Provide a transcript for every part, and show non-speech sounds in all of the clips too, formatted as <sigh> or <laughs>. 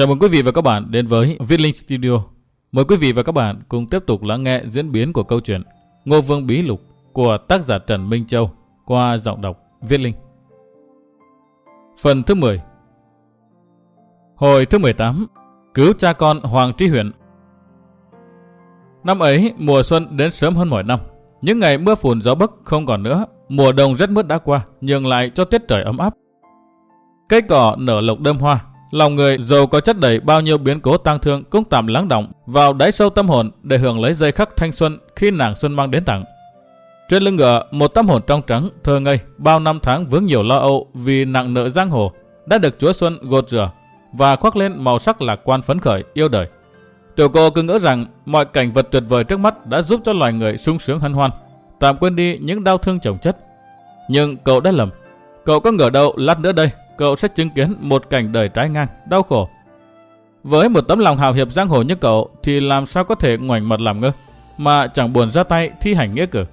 Chào mừng quý vị và các bạn đến với Viết Linh Studio. Mời quý vị và các bạn cùng tiếp tục lắng nghe diễn biến của câu chuyện Ngô Vương Bí Lục của tác giả Trần Minh Châu qua giọng đọc Viết Linh. Phần thứ 10 Hồi thứ 18 Cứu cha con Hoàng Trí Huyện Năm ấy, mùa xuân đến sớm hơn mọi năm. Những ngày mưa phùn gió bấc không còn nữa. Mùa đông rất mướt đã qua, nhường lại cho tiết trời ấm áp. Cây cỏ nở lộc đơm hoa, Lòng người dù có chất đầy bao nhiêu biến cố tang thương cũng tạm lắng động vào đáy sâu tâm hồn để hưởng lấy giây khắc thanh xuân khi nàng xuân mang đến tặng. Trên lưng ngựa, một tâm hồn trong trắng, thơ ngây, bao năm tháng vướng nhiều lo âu vì nặng nợ giang hồ, đã được Chúa Xuân gột rửa và khoác lên màu sắc lạc quan phấn khởi, yêu đời. Tiểu cô cứ ngỡ rằng mọi cảnh vật tuyệt vời trước mắt đã giúp cho loài người sung sướng hân hoan, tạm quên đi những đau thương chồng chất. Nhưng cậu đã lầm. Cậu có ngờ đâu lát nữa đây cậu sẽ chứng kiến một cảnh đời trái ngang, đau khổ. Với một tấm lòng hào hiệp giang hồ như cậu thì làm sao có thể ngoảnh mặt làm ngơ, mà chẳng buồn ra tay thi hành nghĩa cử.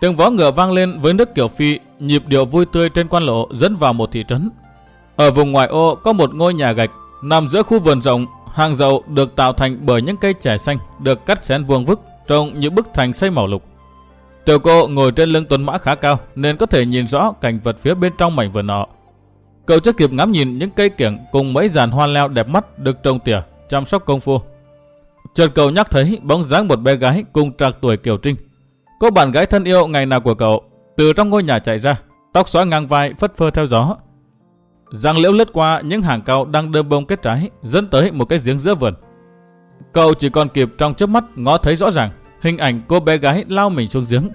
Tiếng vó ngựa vang lên với nước kiểu phi, nhịp điệu vui tươi trên quan lộ dẫn vào một thị trấn. Ở vùng ngoại ô có một ngôi nhà gạch nằm giữa khu vườn rộng, hàng dậu được tạo thành bởi những cây trẻ xanh được cắt xén vuông vức trông như bức thành xây màu lục. Tiểu cô ngồi trên lưng tuấn mã khá cao nên có thể nhìn rõ cảnh vật phía bên trong mảnh vườn nọ. Cậu chưa kịp ngắm nhìn những cây kiểng cùng mấy dàn hoa leo đẹp mắt được trồng tỉa, chăm sóc công phu. Chợt cậu nhắc thấy bóng dáng một bé gái cùng trạc tuổi Kiều Trinh. Cô bạn gái thân yêu ngày nào của cậu từ trong ngôi nhà chạy ra, tóc xóa ngang vai phất phơ theo gió. Giang liễu lướt qua những hàng cao đang đơm bông kết trái, dẫn tới một cái giếng giữa vườn. Cậu chỉ còn kịp trong chớp mắt ngó thấy rõ ràng hình ảnh cô bé gái lao mình xuống giếng.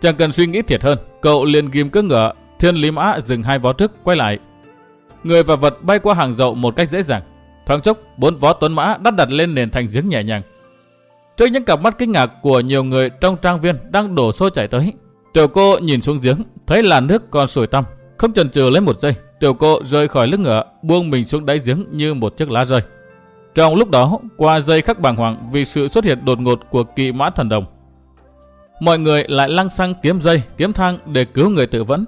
Chẳng cần suy nghĩ thiệt hơn, cậu liền ghim cưỡng ngựa, thiên lý mã dừng hai vó trước quay lại, Người và vật bay qua hàng dậu một cách dễ dàng. Thoáng chốc, bốn vó tuấn mã đắt đặt lên nền thành giếng nhẹ nhàng. Trước những cặp mắt kinh ngạc của nhiều người trong trang viên đang đổ xô chảy tới, tiểu cô nhìn xuống giếng, thấy làn nước còn sủi tăm, không chần chừ lấy một giây, tiểu cô rơi khỏi lưng ngựa, buông mình xuống đáy giếng như một chiếc lá rơi. Trong lúc đó, qua dây khắc bàng hoàng vì sự xuất hiện đột ngột của kỵ mã thần đồng, mọi người lại lăng xăng kiếm dây, kiếm thang để cứu người tự vẫn.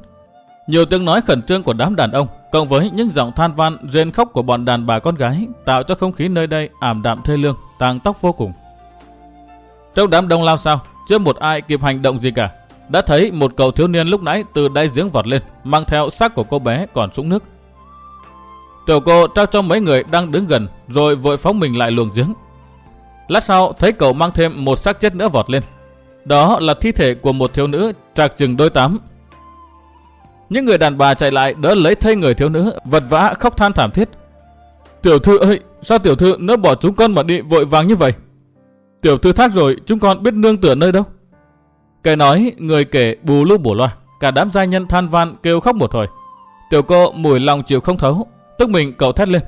Nhiều tiếng nói khẩn trương của đám đàn ông cộng với những giọng than van rên khóc của bọn đàn bà con gái tạo cho không khí nơi đây ảm đạm thê lương, tàng tóc vô cùng. Trong đám đông lao sao, chưa một ai kịp hành động gì cả. Đã thấy một cậu thiếu niên lúc nãy từ đáy giếng vọt lên, mang theo xác của cô bé còn sũng nước. Tiểu cô trao cho mấy người đang đứng gần, rồi vội phóng mình lại luồng giếng. Lát sau thấy cậu mang thêm một xác chết nữa vọt lên. Đó là thi thể của một thiếu nữ trạc chừng đôi tám những người đàn bà chạy lại đỡ lấy thây người thiếu nữ, vật vã khóc than thảm thiết. Tiểu thư ơi, sao tiểu thư nỡ bỏ chúng con mà đi vội vàng như vậy? Tiểu thư thác rồi, chúng con biết nương tựa nơi đâu? Kẻ nói, người kể bù lu bổ loa, cả đám gia nhân than van kêu khóc một hồi. Tiểu cô mùi lòng chịu không thấu, tức mình cậu thét lên.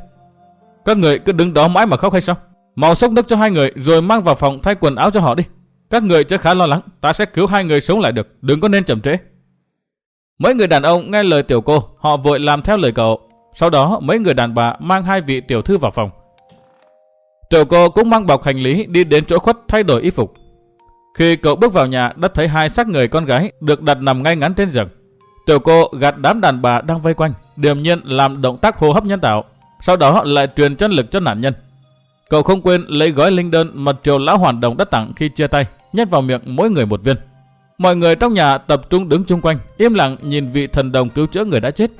Các người cứ đứng đó mãi mà khóc hay sao? Mau xốc nước cho hai người rồi mang vào phòng thay quần áo cho họ đi. Các người chắc khá lo lắng, ta sẽ cứu hai người sống lại được, đừng có nên chậm trễ. Mấy người đàn ông nghe lời tiểu cô, họ vội làm theo lời cậu. Sau đó mấy người đàn bà mang hai vị tiểu thư vào phòng. Tiểu cô cũng mang bọc hành lý đi đến chỗ khuất thay đổi y phục. Khi cậu bước vào nhà đã thấy hai xác người con gái được đặt nằm ngay ngắn trên giường. Tiểu cô gạt đám đàn bà đang vây quanh, điềm nhiên làm động tác hô hấp nhân tạo, sau đó lại truyền chân lực cho nạn nhân. Cậu không quên lấy gói linh đơn mà triều lão hoàn đồng đã tặng khi chia tay, nhét vào miệng mỗi người một viên. Mọi người trong nhà tập trung đứng chung quanh, im lặng nhìn vị thần đồng cứu chữa người đã chết.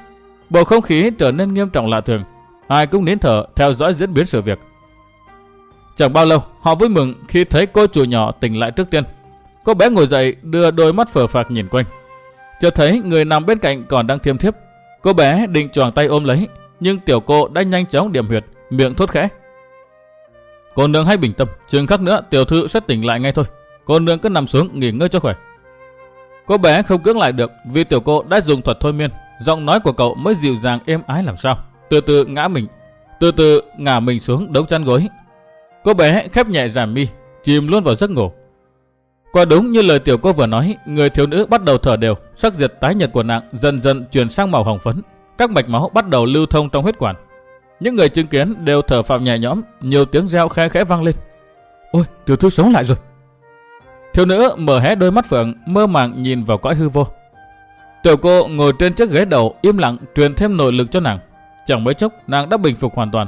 Bầu không khí trở nên nghiêm trọng lạ thường. Ai cũng nín thở theo dõi diễn biến sự việc. Chẳng bao lâu, họ vui mừng khi thấy cô chủ nhỏ tỉnh lại trước tiên. Cô bé ngồi dậy đưa đôi mắt phờ phạc nhìn quanh. Chợt thấy người nằm bên cạnh còn đang thiêm thiếp. Cô bé định choàng tay ôm lấy, nhưng tiểu cô đã nhanh chóng điểm huyệt, miệng thốt khẽ. Cô nương hãy bình tâm, chừng khắc nữa tiểu thư sẽ tỉnh lại ngay thôi. Cô nương cứ nằm xuống nghỉ ngơi cho khỏe. Cô bé không cưỡng lại được vì tiểu cô đã dùng thuật thôi miên. Giọng nói của cậu mới dịu dàng êm ái làm sao. Từ từ ngã mình, từ từ ngả mình xuống đống chăn gối. Cô bé khép nhẹ giảm mi, chìm luôn vào giấc ngủ. Quả đúng như lời tiểu cô vừa nói, người thiếu nữ bắt đầu thở đều, sắc diệt tái nhật của nàng dần dần chuyển sang màu hồng phấn. Các mạch máu bắt đầu lưu thông trong huyết quản. Những người chứng kiến đều thở phào nhẹ nhõm, nhiều tiếng reo khe khẽ vang lên. Ôi, tiểu thư sống lại rồi. Thiếu nữ mở hé đôi mắt phượng, mơ màng nhìn vào cõi hư vô. Tiểu cô ngồi trên chiếc ghế đầu, im lặng truyền thêm nội lực cho nàng. Chẳng mấy chốc, nàng đã bình phục hoàn toàn.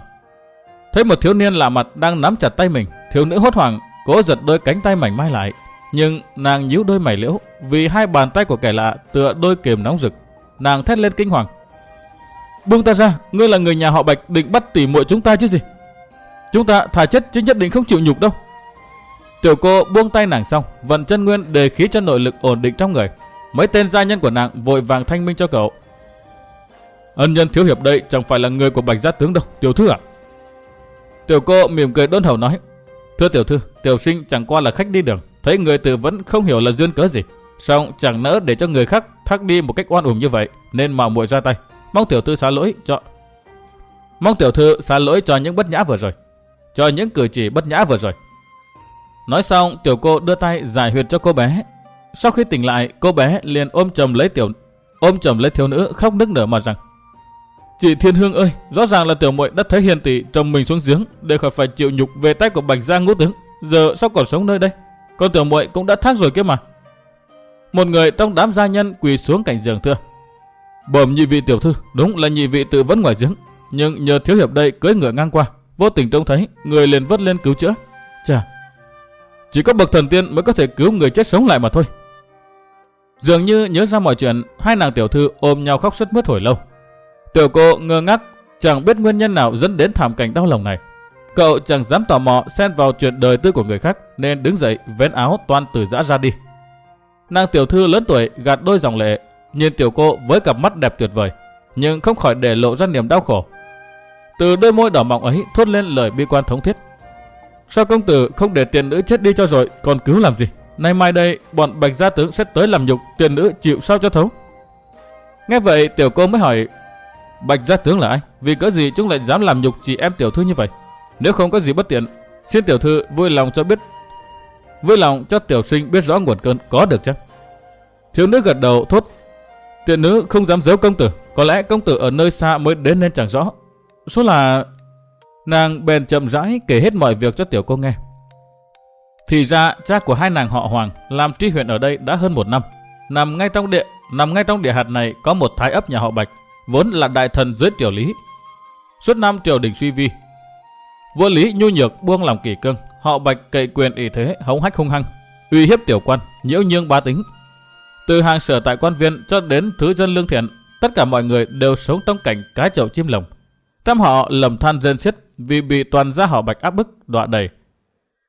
Thấy một thiếu niên lạ mặt đang nắm chặt tay mình, thiếu nữ hốt hoảng, cố giật đôi cánh tay mảnh mai lại. Nhưng nàng nhíu đôi mày liễu vì hai bàn tay của kẻ lạ tựa đôi kiềm nóng rực. Nàng thét lên kinh hoàng. Buông ta ra, ngươi là người nhà họ Bạch định bắt tỉ muội chúng ta chứ gì? Chúng ta thà chết chứ nhất định không chịu nhục đâu. Tiểu cô buông tay nàng xong, vận chân nguyên để khí cho nội lực ổn định trong người. Mấy tên gia nhân của nàng vội vàng thanh minh cho cậu. Ân nhân thiếu hiệp đây chẳng phải là người của Bạch gia tướng đâu, tiểu thư ạ. Tiểu cô mỉm cười đôn hầu nói. Thưa tiểu thư, tiểu sinh chẳng qua là khách đi đường, thấy người tử vẫn không hiểu là duyên cớ gì. Xong chẳng nỡ để cho người khác thắc đi một cách oan uổng như vậy, nên mạo muội ra tay. Mong tiểu thư xá lỗi cho... Mong tiểu thư xá lỗi cho những bất nhã vừa rồi. Cho những cử chỉ bất nhã vừa rồi. Nói xong, tiểu cô đưa tay giải huyệt cho cô bé. Sau khi tỉnh lại, cô bé liền ôm chầm lấy tiểu ôm chầm lấy thiếu nữ khóc nức nở mà rằng: "Chị Thiên Hương ơi, rõ ràng là tiểu muội đã thấy hiền tỷ chồng mình xuống giếng để khỏi phải chịu nhục về tay của Bạch Gia ngũ tướng, giờ sao còn sống nơi đây? Con tiểu muội cũng đã thác rồi kia mà." Một người trong đám gia nhân quỳ xuống cạnh giường thưa: "Bẩm nhị vị tiểu thư, đúng là nhị vị tự vẫn ngoài giếng, nhưng nhờ thiếu hiệp đây cưỡi ngựa ngang qua, vô tình trông thấy, người liền vớt lên cứu chữa. Chà, chỉ có bậc thần tiên mới có thể cứu người chết sống lại mà thôi. Dường như nhớ ra mọi chuyện, hai nàng tiểu thư ôm nhau khóc suốt mất hồi lâu. Tiểu cô ngơ ngác, chẳng biết nguyên nhân nào dẫn đến thảm cảnh đau lòng này. Cậu chẳng dám tò mò xen vào chuyện đời tư của người khác nên đứng dậy vén áo toan từ giã ra đi. Nàng tiểu thư lớn tuổi gạt đôi dòng lệ, nhìn tiểu cô với cặp mắt đẹp tuyệt vời, nhưng không khỏi để lộ ra niềm đau khổ. Từ đôi môi đỏ mọng ấy thốt lên lời bi quan thống thiết. Sao công tử không để tiền nữ chết đi cho rồi, còn cứu làm gì? Nay mai đây, bọn bạch gia tướng sẽ tới làm nhục, tiền nữ chịu sao cho thấu. Nghe vậy, tiểu cô mới hỏi, bạch gia tướng là ai? Vì cớ gì chúng lại dám làm nhục chị em tiểu thư như vậy? Nếu không có gì bất tiện, xin tiểu thư vui lòng cho biết, vui lòng cho tiểu sinh biết rõ nguồn cơn có được chăng? Thiếu nữ gật đầu thốt, tiền nữ không dám giấu công tử, có lẽ công tử ở nơi xa mới đến nên chẳng rõ. Số là Nàng bèn chậm rãi kể hết mọi việc cho tiểu cô nghe. Thì ra cha của hai nàng họ Hoàng làm tri huyện ở đây đã hơn một năm. Nằm ngay trong địa nằm ngay trong địa hạt này có một thái ấp nhà họ Bạch, vốn là đại thần dưới triều lý. Suốt năm triều đình suy vi, vua lý nhu nhược buông lòng kỳ cương, họ Bạch cậy quyền ỷ thế hống hách hung hăng, uy hiếp tiểu quan, nhiễu nhương ba tính. Từ hàng sở tại quan viên cho đến thứ dân lương thiện, tất cả mọi người đều sống trong cảnh cái chậu chim lồng. Trăm họ lầm than dân xiết vì bị toàn gia họ Bạch áp bức, đọa đầy.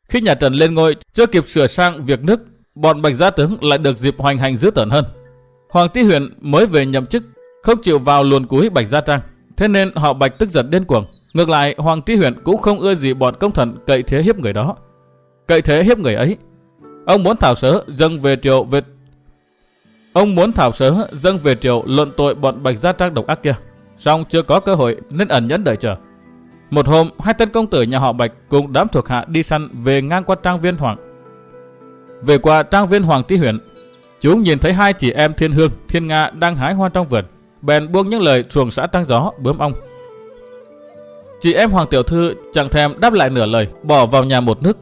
Khi nhà Trần lên ngôi, chưa kịp sửa sang việc nước, bọn Bạch gia tướng lại được dịp hoành hành dữ tợn hơn. Hoàng Trí Huyền mới về nhậm chức, không chịu vào luồn cúi Bạch gia trang, thế nên họ Bạch tức giận điên cuồng. Ngược lại, Hoàng Trí Huyền cũng không ưa gì bọn công thần cậy thế hiếp người đó. Cậy thế hiếp người ấy. Ông muốn thảo sớ dâng về triều về Ông muốn thảo sớ dâng về triều luận tội bọn Bạch gia trang độc ác kia. Song chưa có cơ hội nên ẩn nhẫn đợi chờ. Một hôm, hai tên công tử nhà họ Bạch cùng đám thuộc hạ đi săn về ngang qua trang viên Hoàng. Về qua trang viên Hoàng Tí huyện, chúng nhìn thấy hai chị em Thiên Hương, Thiên Nga đang hái hoa trong vườn, bèn buông những lời chuồng xã trăng gió, bướm ong. Chị em Hoàng Tiểu Thư chẳng thèm đáp lại nửa lời, bỏ vào nhà một nước.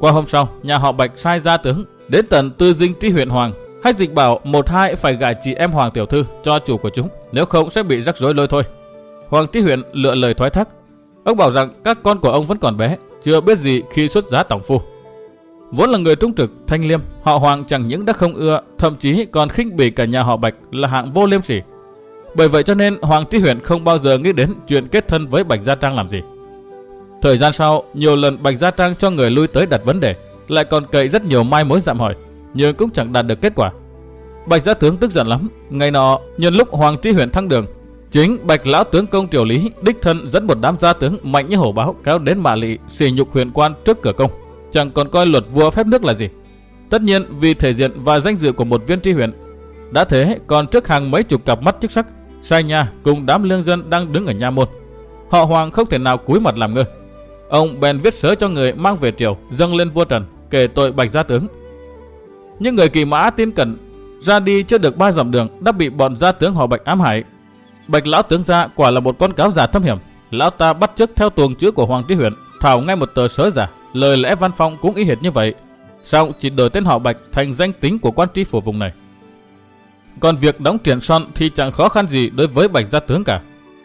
Qua hôm sau, nhà họ Bạch sai ra tướng đến tận tư dinh tri huyện Hoàng, Hách dịch bảo một hai phải gài chị em Hoàng Tiểu Thư cho chủ của chúng, nếu không sẽ bị rắc rối lôi thôi. Hoàng Trí huyện lựa lời thoái thác, Ông bảo rằng các con của ông vẫn còn bé, chưa biết gì khi xuất giá tổng phu. Vốn là người trung trực, thanh liêm, họ Hoàng chẳng những đã không ưa, thậm chí còn khinh bỉ cả nhà họ Bạch là hạng vô liêm sỉ. Bởi vậy cho nên Hoàng Trí Huyện không bao giờ nghĩ đến chuyện kết thân với Bạch Gia Trang làm gì. Thời gian sau, nhiều lần Bạch Gia Trang cho người lui tới đặt vấn đề, lại còn cậy rất nhiều mai mối dạm hỏi, nhưng cũng chẳng đạt được kết quả. Bạch Gia Tướng tức giận lắm, ngày nọ nhân lúc Hoàng tri Huyền thăng đường, Chính Bạch lão tướng công triều lý đích thân dẫn một đám gia tướng mạnh như hổ báo kéo đến Mã Lị xỉ nhục huyền quan trước cửa công, chẳng còn coi luật vua phép nước là gì. Tất nhiên vì thể diện và danh dự của một viên tri huyện, đã thế còn trước hàng mấy chục cặp mắt chức sắc, sai nha cùng đám lương dân đang đứng ở nha môn. Họ Hoàng không thể nào cúi mặt làm ngơ. Ông bèn viết sớ cho người mang về triều dâng lên vua Trần kể tội Bạch gia tướng. Nhưng người kỳ mã tin cẩn ra đi chưa được ba dặm đường đã bị bọn gia tướng họ Bạch ám hại Bạch lão tướng gia quả là một con cáo già thâm hiểm. Lão ta bắt chước theo tuồng chữ của Hoàng Trí Huyện, thảo ngay một tờ sớ giả, lời lẽ văn phong cũng y hệt như vậy. Xong chỉ đổi tên họ Bạch thành danh tính của quan tri phủ vùng này. Còn việc đóng triển son thì chẳng khó khăn gì đối với Bạch gia tướng cả.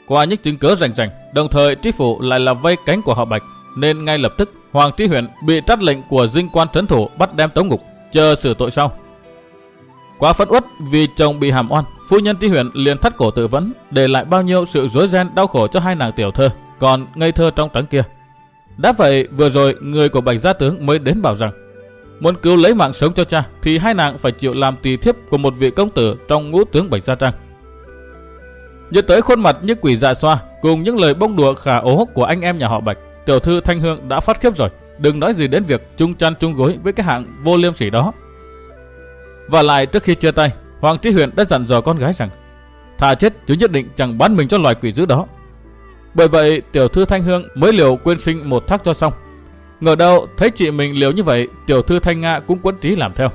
Qua những chứng cớ rành rành, đồng thời tri phủ lại là vây cánh của họ Bạch, nên ngay lập tức Hoàng Trí Huyện bị trát lệnh của dinh quan trấn thủ bắt đem tống ngục, chờ xử tội sau. Quá phẫn uất vì chồng bị hàm oan, phu nhân tri Huyện liền thắt cổ tự vấn, để lại bao nhiêu sự rối ren đau khổ cho hai nàng tiểu thơ, còn ngây thơ trong trắng kia. Đã vậy, vừa rồi người của Bạch Gia Tướng mới đến bảo rằng, muốn cứu lấy mạng sống cho cha thì hai nàng phải chịu làm tùy thiếp của một vị công tử trong ngũ tướng Bạch Gia Trang. Nhớ tới khuôn mặt như quỷ dạ xoa cùng những lời bông đùa khả ố của anh em nhà họ Bạch, tiểu thư Thanh Hương đã phát khiếp rồi. Đừng nói gì đến việc chung chăn chung gối với cái hạng vô liêm sỉ đó. Và lại trước khi chia tay, Hoàng Trí Huyền đã dặn dò con gái rằng thà chết chứ nhất định chẳng bán mình cho loài quỷ dữ đó. Bởi vậy tiểu thư Thanh Hương mới liều quên sinh một thác cho xong. Ngờ đâu thấy chị mình liều như vậy, tiểu thư Thanh Nga cũng quấn trí làm theo.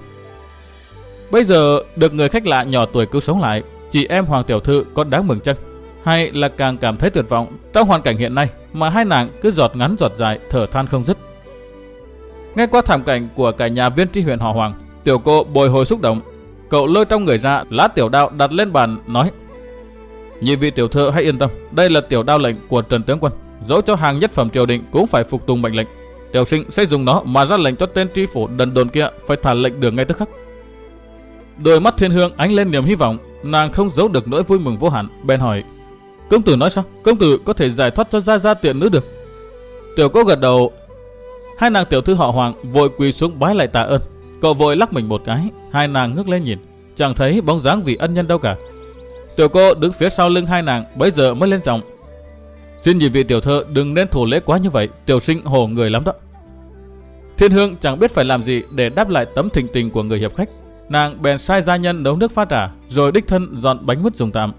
Bây giờ được người khách lạ nhỏ tuổi cứu sống lại, chị em Hoàng tiểu thư có đáng mừng chăng? Hay là càng cảm thấy tuyệt vọng trong hoàn cảnh hiện nay mà hai nàng cứ giọt ngắn giọt dài thở than không dứt. Nghe qua thảm cảnh của cả nhà viên tri huyện họ Hoàng, tiểu cô bồi hồi xúc động. Cậu lôi trong người ra lá tiểu đao đặt lên bàn nói Nhị vị tiểu thư hãy yên tâm, đây là tiểu đao lệnh của Trần Tướng Quân. Dẫu cho hàng nhất phẩm triều đình cũng phải phục tùng mệnh lệnh. Tiểu sinh sẽ dùng nó mà ra lệnh cho tên tri phủ đần đồn kia phải thả lệnh đường ngay tức khắc. Đôi mắt thiên hương ánh lên niềm hy vọng, nàng không giấu được nỗi vui mừng vô hạn, bèn hỏi: "Công tử nói sao? Công tử có thể giải thoát cho gia gia tiện nữ được?" Tiểu cô gật đầu. Hai nàng tiểu thư họ Hoàng vội quỳ xuống bái lại tạ ơn. Cậu vội lắc mình một cái, hai nàng ngước lên nhìn, chẳng thấy bóng dáng vị ân nhân đâu cả. Tiểu cô đứng phía sau lưng hai nàng, bấy giờ mới lên giọng. Xin nhị vị tiểu thơ đừng nên thủ lễ quá như vậy, tiểu sinh hồ người lắm đó. Thiên Hương chẳng biết phải làm gì để đáp lại tấm thỉnh tình của người hiệp khách. Nàng bèn sai gia nhân nấu nước pha trà, rồi đích thân dọn bánh mứt dùng tạm.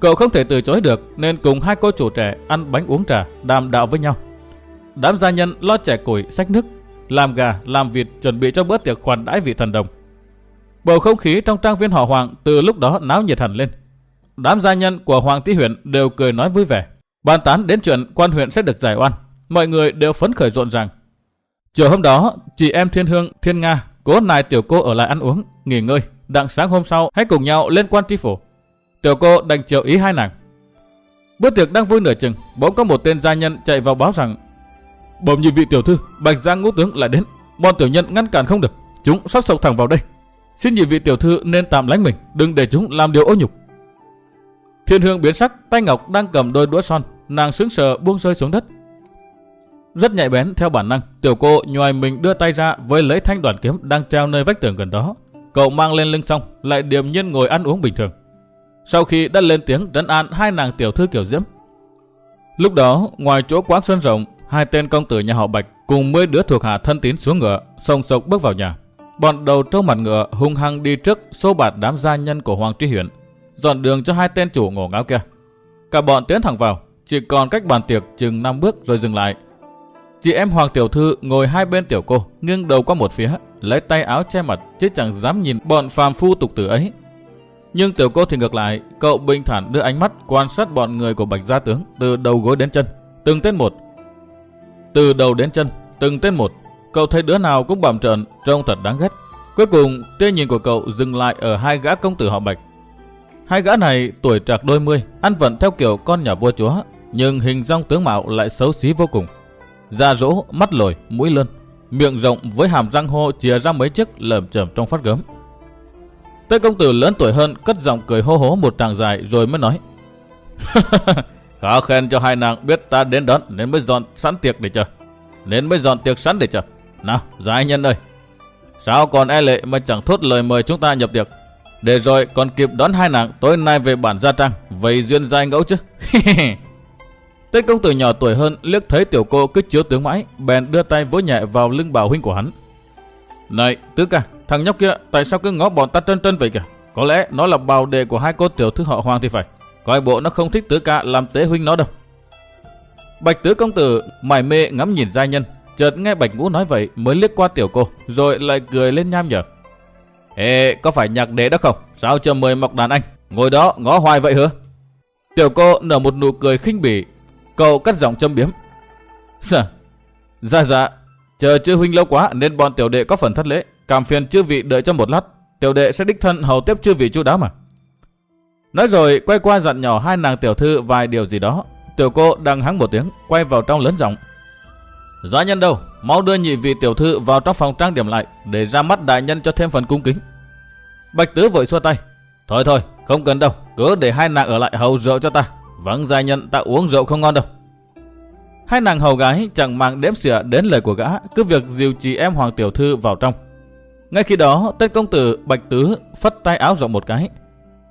Cậu không thể từ chối được nên cùng hai cô chủ trẻ ăn bánh uống trà, đàm đạo với nhau. Đám gia nhân lo trẻ củi, sách nước, làm gà, làm vịt chuẩn bị cho bữa tiệc khoản đãi vị thần đồng. Bầu không khí trong trang viên họ Hoàng từ lúc đó náo nhiệt hẳn lên. Đám gia nhân của Hoàng Tý huyện đều cười nói vui vẻ. Bàn tán đến chuyện quan huyện sẽ được giải oan. Mọi người đều phấn khởi rộn ràng. Chiều hôm đó, chị em Thiên Hương, Thiên Nga cố nài tiểu cô ở lại ăn uống, nghỉ ngơi. Đặng sáng hôm sau hãy cùng nhau lên quan tri phủ. Tiểu cô đành chiều ý hai nàng. Bữa tiệc đang vui nửa chừng, bỗng có một tên gia nhân chạy vào báo rằng bẩm như vị tiểu thư, bạch giang ngũ tướng lại đến. Bọn tiểu nhân ngăn cản không được, chúng sắp sộc thẳng vào đây. Xin nhị vị tiểu thư nên tạm lánh mình, đừng để chúng làm điều ô nhục. Thiên hương biến sắc, tay ngọc đang cầm đôi đũa son, nàng sững sờ buông rơi xuống đất. Rất nhạy bén theo bản năng, tiểu cô nhòi mình đưa tay ra với lấy thanh đoàn kiếm đang treo nơi vách tường gần đó. Cậu mang lên lưng xong, lại điềm nhiên ngồi ăn uống bình thường. Sau khi đã lên tiếng trấn an hai nàng tiểu thư kiểu diễm. Lúc đó, ngoài chỗ quán sân rộng, hai tên công tử nhà họ Bạch cùng mấy đứa thuộc hạ thân tín xuống ngựa, sông sộc bước vào nhà. Bọn đầu trâu mặt ngựa hung hăng đi trước xô bạt đám gia nhân của Hoàng tri Huyện, dọn đường cho hai tên chủ ngổ ngáo kia. Cả bọn tiến thẳng vào, chỉ còn cách bàn tiệc chừng 5 bước rồi dừng lại. Chị em Hoàng Tiểu Thư ngồi hai bên tiểu cô, nghiêng đầu qua một phía, lấy tay áo che mặt chứ chẳng dám nhìn bọn phàm phu tục tử ấy. Nhưng tiểu cô thì ngược lại, cậu bình thản đưa ánh mắt quan sát bọn người của Bạch Gia Tướng từ đầu gối đến chân, từng tên một. Từ đầu đến chân, từng tên một, cậu thấy đứa nào cũng bầm trợn, trông thật đáng ghét. Cuối cùng, tia nhìn của cậu dừng lại ở hai gã công tử họ Bạch. Hai gã này tuổi trạc đôi mươi, ăn vận theo kiểu con nhà vua chúa, nhưng hình dong tướng mạo lại xấu xí vô cùng. Da rỗ, mắt lồi, mũi lươn, miệng rộng với hàm răng hô chìa ra mấy chiếc lởm chởm trong phát gớm. Tên công tử lớn tuổi hơn cất giọng cười hô hố một tràng dài rồi mới nói. <laughs> Khá khen cho hai nàng biết ta đến đón nên mới dọn sẵn tiệc để chờ. Nên mới dọn tiệc sẵn để chờ. Nào, giải nhân ơi. Sao còn e lệ mà chẳng thốt lời mời chúng ta nhập tiệc. Để rồi còn kịp đón hai nàng tối nay về bản gia trang. Vậy duyên giai ngẫu chứ. <laughs> Tên công tử nhỏ tuổi hơn liếc thấy tiểu cô cứ chiếu tướng mãi, bèn đưa tay vỗ nhẹ vào lưng bảo huynh của hắn. Này, tứ ca, thằng nhóc kia tại sao cứ ngó bọn ta trân trân vậy kìa? Có lẽ nó là bào đệ của hai cô tiểu thư họ Hoàng thì phải. Coi bộ nó không thích tứ ca làm tế huynh nó đâu. Bạch tứ công tử mải mê ngắm nhìn gia nhân, chợt nghe Bạch Ngũ nói vậy mới liếc qua tiểu cô, rồi lại cười lên nham nhở. Ê, có phải nhạc đệ đó không? Sao chưa mời mọc đàn anh? Ngồi đó ngó hoài vậy hứa? Tiểu cô nở một nụ cười khinh bỉ, cậu cắt giọng châm biếm. Dạ, dạ dạ, chờ chư huynh lâu quá nên bọn tiểu đệ có phần thất lễ. Cảm phiền chư vị đợi cho một lát, tiểu đệ sẽ đích thân hầu tiếp chư vị chú đáo mà. Nói rồi quay qua dặn nhỏ hai nàng tiểu thư vài điều gì đó. Tiểu cô đang hắng một tiếng, quay vào trong lớn giọng. Gia nhân đâu, mau đưa nhị vị tiểu thư vào trong phòng trang điểm lại, để ra mắt đại nhân cho thêm phần cung kính. Bạch tứ vội xua tay. Thôi thôi, không cần đâu, cứ để hai nàng ở lại hầu rượu cho ta. Vâng gia nhân ta uống rượu không ngon đâu. Hai nàng hầu gái chẳng mang đếm xỉa đến lời của gã, cứ việc dìu chị em hoàng tiểu thư vào trong. Ngay khi đó, tên công tử Bạch Tứ phất tay áo rộng một cái.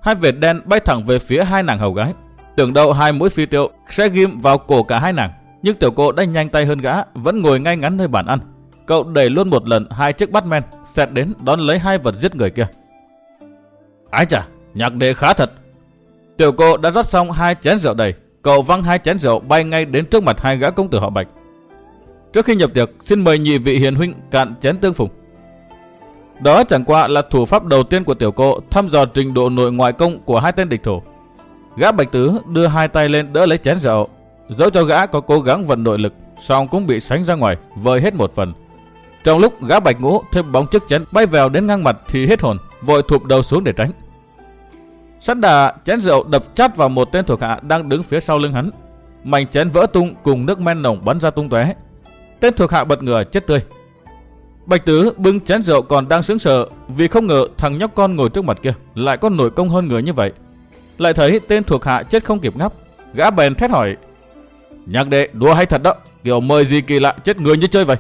Hai vệt đen bay thẳng về phía hai nàng hầu gái. Tưởng đâu hai mũi phi tiêu sẽ ghim vào cổ cả hai nàng. Nhưng tiểu cô đã nhanh tay hơn gã, vẫn ngồi ngay ngắn nơi bàn ăn. Cậu đẩy luôn một lần hai chiếc bát men, xẹt đến đón lấy hai vật giết người kia. Ái chà, nhạc đệ khá thật. Tiểu cô đã rót xong hai chén rượu đầy. Cậu văng hai chén rượu bay ngay đến trước mặt hai gã công tử họ Bạch. Trước khi nhập tiệc, xin mời nhị vị hiền huynh cạn chén tương phùng. Đó chẳng qua là thủ pháp đầu tiên của tiểu cô thăm dò trình độ nội ngoại công của hai tên địch thủ. Gã Bạch Tứ đưa hai tay lên đỡ lấy chén rượu, dẫu cho gã có cố gắng vận nội lực, song cũng bị sánh ra ngoài, vơi hết một phần. Trong lúc gã Bạch Ngũ thêm bóng chiếc chén bay vào đến ngang mặt thì hết hồn, vội thụp đầu xuống để tránh. Sắt đà, chén rượu đập chát vào một tên thuộc hạ đang đứng phía sau lưng hắn. Mảnh chén vỡ tung cùng nước men nồng bắn ra tung tóe. Tên thuộc hạ bật ngửa chết tươi. Bạch Tứ bưng chén rượu còn đang sững sờ vì không ngờ thằng nhóc con ngồi trước mặt kia lại có nổi công hơn người như vậy. Lại thấy tên thuộc hạ chết không kịp ngắp, gã bèn thét hỏi: "Nhạc đệ đùa hay thật đó, kiểu mời gì kỳ lạ chết người như chơi vậy?"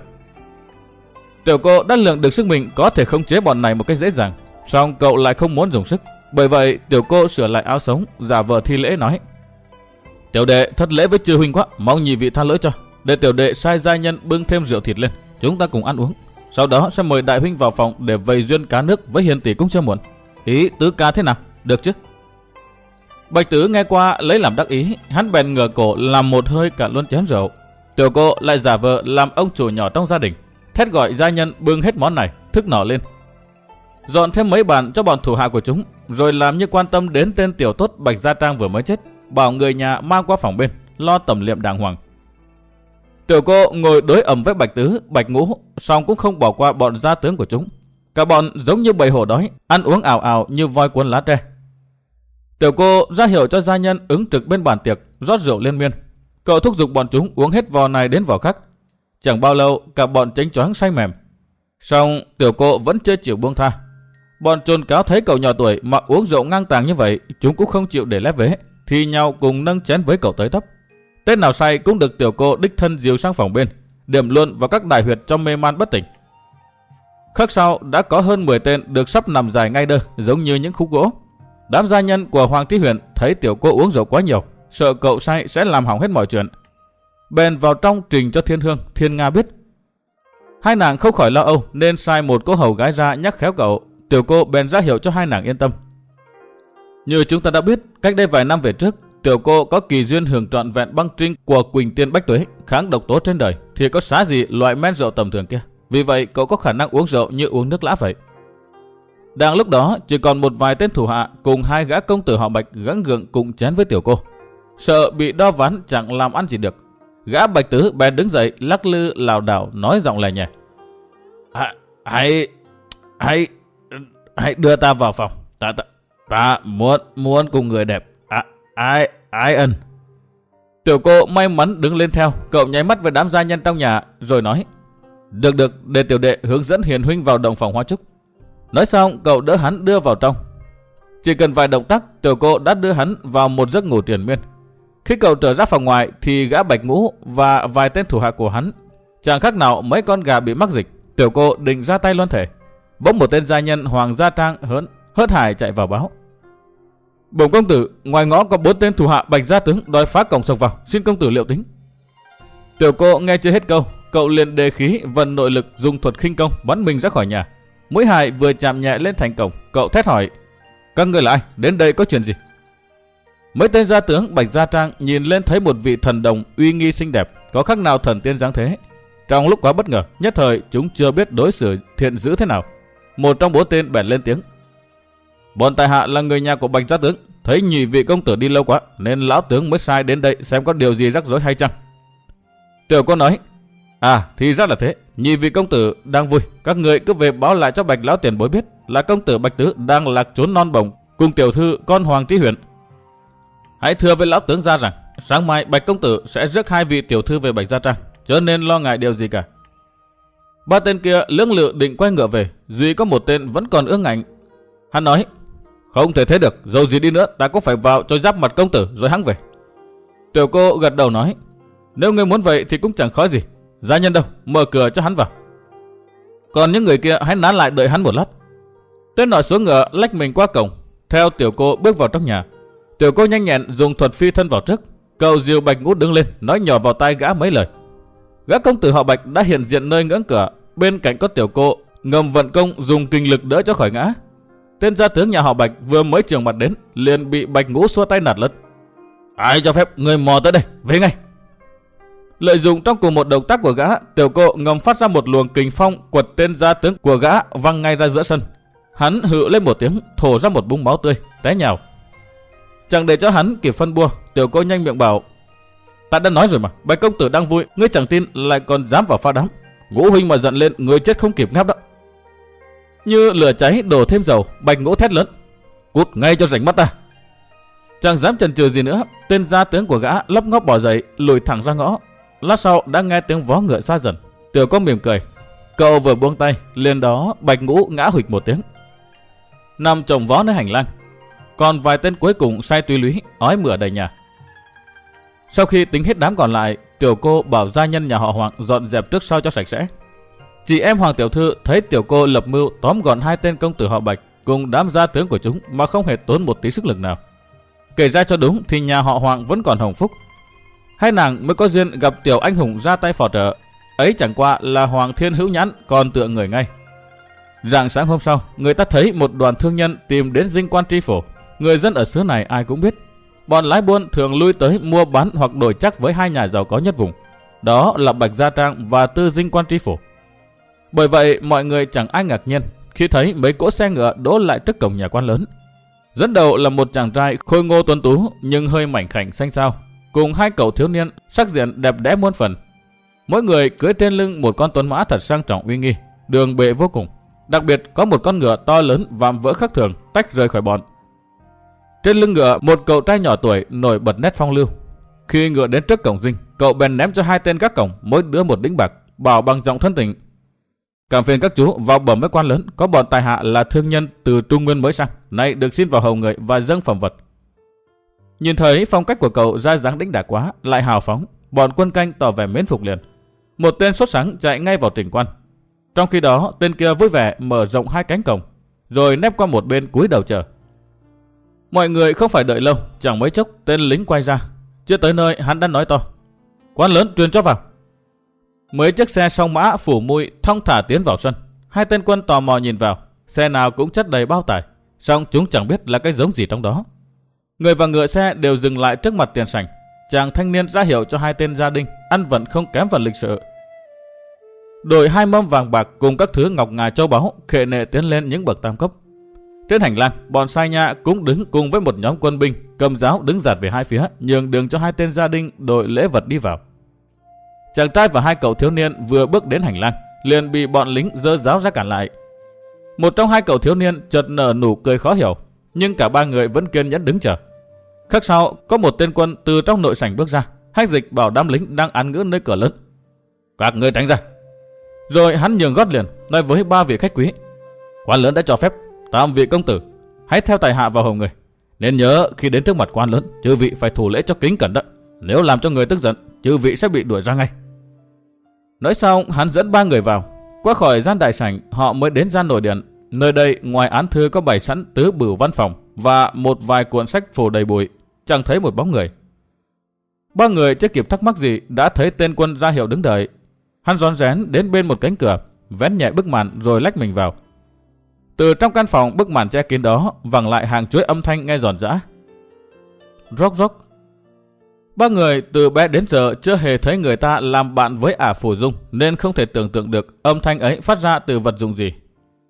Tiểu cô đã lượng được sức mình có thể khống chế bọn này một cách dễ dàng, song cậu lại không muốn dùng sức. Bởi vậy tiểu cô sửa lại áo sống, giả vờ thi lễ nói: "Tiểu đệ thất lễ với chư huynh quá, mong nhị vị tha lỗi cho." Để tiểu đệ sai gia nhân bưng thêm rượu thịt lên, chúng ta cùng ăn uống. Sau đó sẽ mời đại huynh vào phòng để vầy duyên cá nước với hiền tỷ cũng chưa muộn. Ý tứ ca thế nào? Được chứ? Bạch tử nghe qua lấy làm đắc ý, hắn bèn ngửa cổ làm một hơi cả luôn chén rượu. Tiểu cô lại giả vờ làm ông chủ nhỏ trong gia đình, thét gọi gia nhân bưng hết món này, thức nỏ lên. Dọn thêm mấy bàn cho bọn thủ hạ của chúng, rồi làm như quan tâm đến tên tiểu tốt Bạch Gia Trang vừa mới chết, bảo người nhà mang qua phòng bên, lo tẩm liệm đàng hoàng. Tiểu cô ngồi đối ẩm với Bạch Tứ, Bạch Ngũ, song cũng không bỏ qua bọn gia tướng của chúng. Cả bọn giống như bầy hổ đói, ăn uống ảo ảo như voi cuốn lá tre. Tiểu cô ra hiệu cho gia nhân ứng trực bên bàn tiệc, rót rượu lên miên. Cậu thúc giục bọn chúng uống hết vò này đến vò khác. Chẳng bao lâu, cả bọn tránh choáng say mềm. Song tiểu cô vẫn chưa chịu buông tha. Bọn trồn cáo thấy cậu nhỏ tuổi mà uống rượu ngang tàng như vậy, chúng cũng không chịu để lép vế, thì nhau cùng nâng chén với cậu tới tấp. Tên nào say cũng được tiểu cô đích thân diều sang phòng bên, điểm luôn vào các đại huyệt trong mê man bất tỉnh. Khắc sau đã có hơn 10 tên được sắp nằm dài ngay đơ, giống như những khúc gỗ. Đám gia nhân của Hoàng thí Huyền thấy tiểu cô uống rượu quá nhiều, sợ cậu say sẽ làm hỏng hết mọi chuyện. Bèn vào trong trình cho Thiên Hương, Thiên Nga biết. Hai nàng không khỏi lo âu nên sai một cô hầu gái ra nhắc khéo cậu. Tiểu cô bèn ra hiệu cho hai nàng yên tâm. Như chúng ta đã biết, cách đây vài năm về trước, Tiểu cô có kỳ duyên hưởng trọn vẹn băng trinh của Quỳnh Tiên Bách Tuế, kháng độc tố trên đời, thì có xá gì loại men rượu tầm thường kia. Vì vậy cậu có khả năng uống rượu như uống nước lã vậy. Đang lúc đó chỉ còn một vài tên thủ hạ cùng hai gã công tử họ Bạch gắng gượng cùng chén với tiểu cô. Sợ bị đo ván chẳng làm ăn gì được. Gã Bạch Tứ bèn đứng dậy lắc lư lảo đảo nói giọng lè nhẹ. Hãy, hãy, hãy đưa ta vào phòng. Ta, ta, ta muốn, muốn cùng người đẹp Ai, ai ân. Tiểu cô may mắn đứng lên theo, cậu nháy mắt với đám gia nhân trong nhà, rồi nói. Được được, để tiểu đệ hướng dẫn hiền huynh vào động phòng hoa trúc. Nói xong, cậu đỡ hắn đưa vào trong. Chỉ cần vài động tác, tiểu cô đã đưa hắn vào một giấc ngủ triền miên. Khi cậu trở ra phòng ngoài thì gã bạch ngũ và vài tên thủ hạ của hắn chẳng khác nào mấy con gà bị mắc dịch. Tiểu cô định ra tay luôn thể. Bỗng một tên gia nhân Hoàng Gia Trang hớn, hớt hải chạy vào báo. Bổng công tử, ngoài ngõ có bốn tên thủ hạ bạch gia tướng đòi phá cổng sông vào, xin công tử liệu tính. Tiểu cô nghe chưa hết câu, cậu liền đề khí vận nội lực dùng thuật khinh công bắn mình ra khỏi nhà. Mũi hài vừa chạm nhẹ lên thành cổng, cậu thét hỏi: "Các người là ai? Đến đây có chuyện gì?" Mấy tên gia tướng Bạch Gia Trang nhìn lên thấy một vị thần đồng uy nghi xinh đẹp, có khác nào thần tiên dáng thế. Trong lúc quá bất ngờ, nhất thời chúng chưa biết đối xử thiện dữ thế nào. Một trong bốn tên bèn lên tiếng: Bọn tài hạ là người nhà của Bạch Gia Tướng, thấy nhị vị công tử đi lâu quá, nên lão tướng mới sai đến đây xem có điều gì rắc rối hay chăng. Tiểu cô nói, à thì ra là thế, nhị vị công tử đang vui, các người cứ về báo lại cho Bạch lão tiền bối biết là công tử Bạch Tứ đang lạc trốn non bồng cùng tiểu thư con Hoàng Trí Huyền, Hãy thưa với lão tướng ra rằng, sáng mai Bạch Công Tử sẽ rước hai vị tiểu thư về Bạch Gia Trang, cho nên lo ngại điều gì cả. Ba tên kia lưỡng lự định quay ngựa về, duy có một tên vẫn còn ương ảnh. Hắn nói, không thể thế được, dầu gì đi nữa, ta cũng phải vào cho giáp mặt công tử rồi hắn về. Tiểu cô gật đầu nói, nếu ngươi muốn vậy thì cũng chẳng khó gì. Gia nhân đâu, mở cửa cho hắn vào. Còn những người kia hãy nán lại đợi hắn một lát. Tên nọ xuống ngựa lách mình qua cổng, theo tiểu cô bước vào trong nhà. Tiểu cô nhanh nhẹn dùng thuật phi thân vào trước. Cậu diều bạch ngút đứng lên, nói nhỏ vào tai gã mấy lời. Gã công tử họ bạch đã hiện diện nơi ngưỡng cửa, bên cạnh có tiểu cô, ngầm vận công dùng kinh lực đỡ cho khỏi ngã. Tên gia tướng nhà họ bạch vừa mới trường mặt đến, liền bị bạch ngũ xua tay nạt lật. Ai cho phép người mò tới đây, về ngay. Lợi dụng trong cùng một động tác của gã, tiểu cô ngầm phát ra một luồng kình phong quật tên gia tướng của gã văng ngay ra giữa sân. Hắn hự lên một tiếng, thổ ra một búng máu tươi, té nhào. Chẳng để cho hắn kịp phân bua, tiểu cô nhanh miệng bảo. Ta đã nói rồi mà, bạch công tử đang vui, ngươi chẳng tin lại còn dám vào pha đám. Ngũ huynh mà giận lên, người chết không kịp ngáp đó. Như lửa cháy đổ thêm dầu, bạch ngũ thét lớn. Cút ngay cho rảnh mắt ta. Chẳng dám chần chừ gì nữa, tên gia tướng của gã lấp ngóc bỏ dậy, lùi thẳng ra ngõ. Lát sau đã nghe tiếng vó ngựa xa dần. Tiểu có mỉm cười. Cậu vừa buông tay, liền đó bạch ngũ ngã huỵch một tiếng. Nằm chồng vó nơi hành lang. Còn vài tên cuối cùng say tuy lúy, ói mửa đầy nhà. Sau khi tính hết đám còn lại, tiểu cô bảo gia nhân nhà họ Hoàng dọn dẹp trước sau cho sạch sẽ. Chị em Hoàng Tiểu Thư thấy tiểu cô lập mưu tóm gọn hai tên công tử họ Bạch cùng đám gia tướng của chúng mà không hề tốn một tí sức lực nào. Kể ra cho đúng thì nhà họ Hoàng vẫn còn hồng phúc. Hai nàng mới có duyên gặp tiểu anh hùng ra tay phò trợ. Ấy chẳng qua là Hoàng Thiên Hữu Nhãn còn tựa người ngay. Rạng sáng hôm sau, người ta thấy một đoàn thương nhân tìm đến dinh quan tri phổ Người dân ở xứ này ai cũng biết. Bọn lái buôn thường lui tới mua bán hoặc đổi chắc với hai nhà giàu có nhất vùng. Đó là Bạch Gia Trang và Tư Dinh Quan Tri phổ bởi vậy, mọi người chẳng ai ngạc nhiên khi thấy mấy cỗ xe ngựa đỗ lại trước cổng nhà quan lớn. Dẫn đầu là một chàng trai khôi ngô tuấn tú nhưng hơi mảnh khảnh xanh xao, cùng hai cậu thiếu niên sắc diện đẹp đẽ muôn phần. Mỗi người cưỡi trên lưng một con tuấn mã thật sang trọng uy nghi, đường bệ vô cùng. Đặc biệt có một con ngựa to lớn vạm vỡ khắc thường tách rời khỏi bọn. Trên lưng ngựa một cậu trai nhỏ tuổi nổi bật nét phong lưu. Khi ngựa đến trước cổng dinh, cậu bèn ném cho hai tên các cổng mỗi đứa một đĩnh bạc, bảo bằng giọng thân tình Cảm phiền các chú vào bẩm với quan lớn, có bọn tài hạ là thương nhân từ Trung Nguyên mới sang, nay được xin vào hầu người và dâng phẩm vật. Nhìn thấy phong cách của cậu ra dáng đĩnh đạc quá, lại hào phóng, bọn quân canh tỏ vẻ mến phục liền. Một tên sốt sáng chạy ngay vào trình quan. Trong khi đó, tên kia vui vẻ mở rộng hai cánh cổng, rồi nép qua một bên cúi đầu chờ. Mọi người không phải đợi lâu, chẳng mấy chốc tên lính quay ra. Chưa tới nơi hắn đã nói to. Quan lớn truyền cho vào. Mấy chiếc xe song mã phủ mùi thong thả tiến vào sân. Hai tên quân tò mò nhìn vào. Xe nào cũng chất đầy bao tải. Song chúng chẳng biết là cái giống gì trong đó. Người và ngựa xe đều dừng lại trước mặt tiền sảnh. Chàng thanh niên ra hiệu cho hai tên gia đình ăn vận không kém phần lịch sự. đội hai mâm vàng bạc cùng các thứ ngọc ngà châu báu khệ nệ tiến lên những bậc tam cấp. Trên hành lang, bọn sai nha cũng đứng cùng với một nhóm quân binh, cầm giáo đứng giạt về hai phía, nhường đường cho hai tên gia đình đội lễ vật đi vào. Chàng trai và hai cậu thiếu niên vừa bước đến hành lang, liền bị bọn lính dơ giáo ra cản lại. Một trong hai cậu thiếu niên chợt nở nụ cười khó hiểu, nhưng cả ba người vẫn kiên nhẫn đứng chờ. Khắc sau, có một tên quân từ trong nội sảnh bước ra, hách dịch bảo đám lính đang ăn ngữ nơi cửa lớn. Các người tránh ra. Rồi hắn nhường gót liền, nói với ba vị khách quý. Quan lớn đã cho phép, tam vị công tử, hãy theo tài hạ vào hầu người. Nên nhớ khi đến trước mặt quan lớn, chư vị phải thủ lễ cho kính cẩn đó. Nếu làm cho người tức giận, chư vị sẽ bị đuổi ra ngay. Nói xong, hắn dẫn ba người vào. Qua khỏi gian đại sảnh, họ mới đến gian nội điện. Nơi đây, ngoài án thư có bày sẵn tứ bửu văn phòng và một vài cuốn sách phủ đầy bụi, chẳng thấy một bóng người. Ba người chưa kịp thắc mắc gì đã thấy tên quân ra hiệu đứng đợi. Hắn rón rén đến bên một cánh cửa, vén nhẹ bức màn rồi lách mình vào. Từ trong căn phòng bức màn che kín đó vẳng lại hàng chuỗi âm thanh nghe giòn giã. Róc róc, Ba người từ bé đến giờ chưa hề thấy người ta làm bạn với ả phù dung nên không thể tưởng tượng được âm thanh ấy phát ra từ vật dụng gì.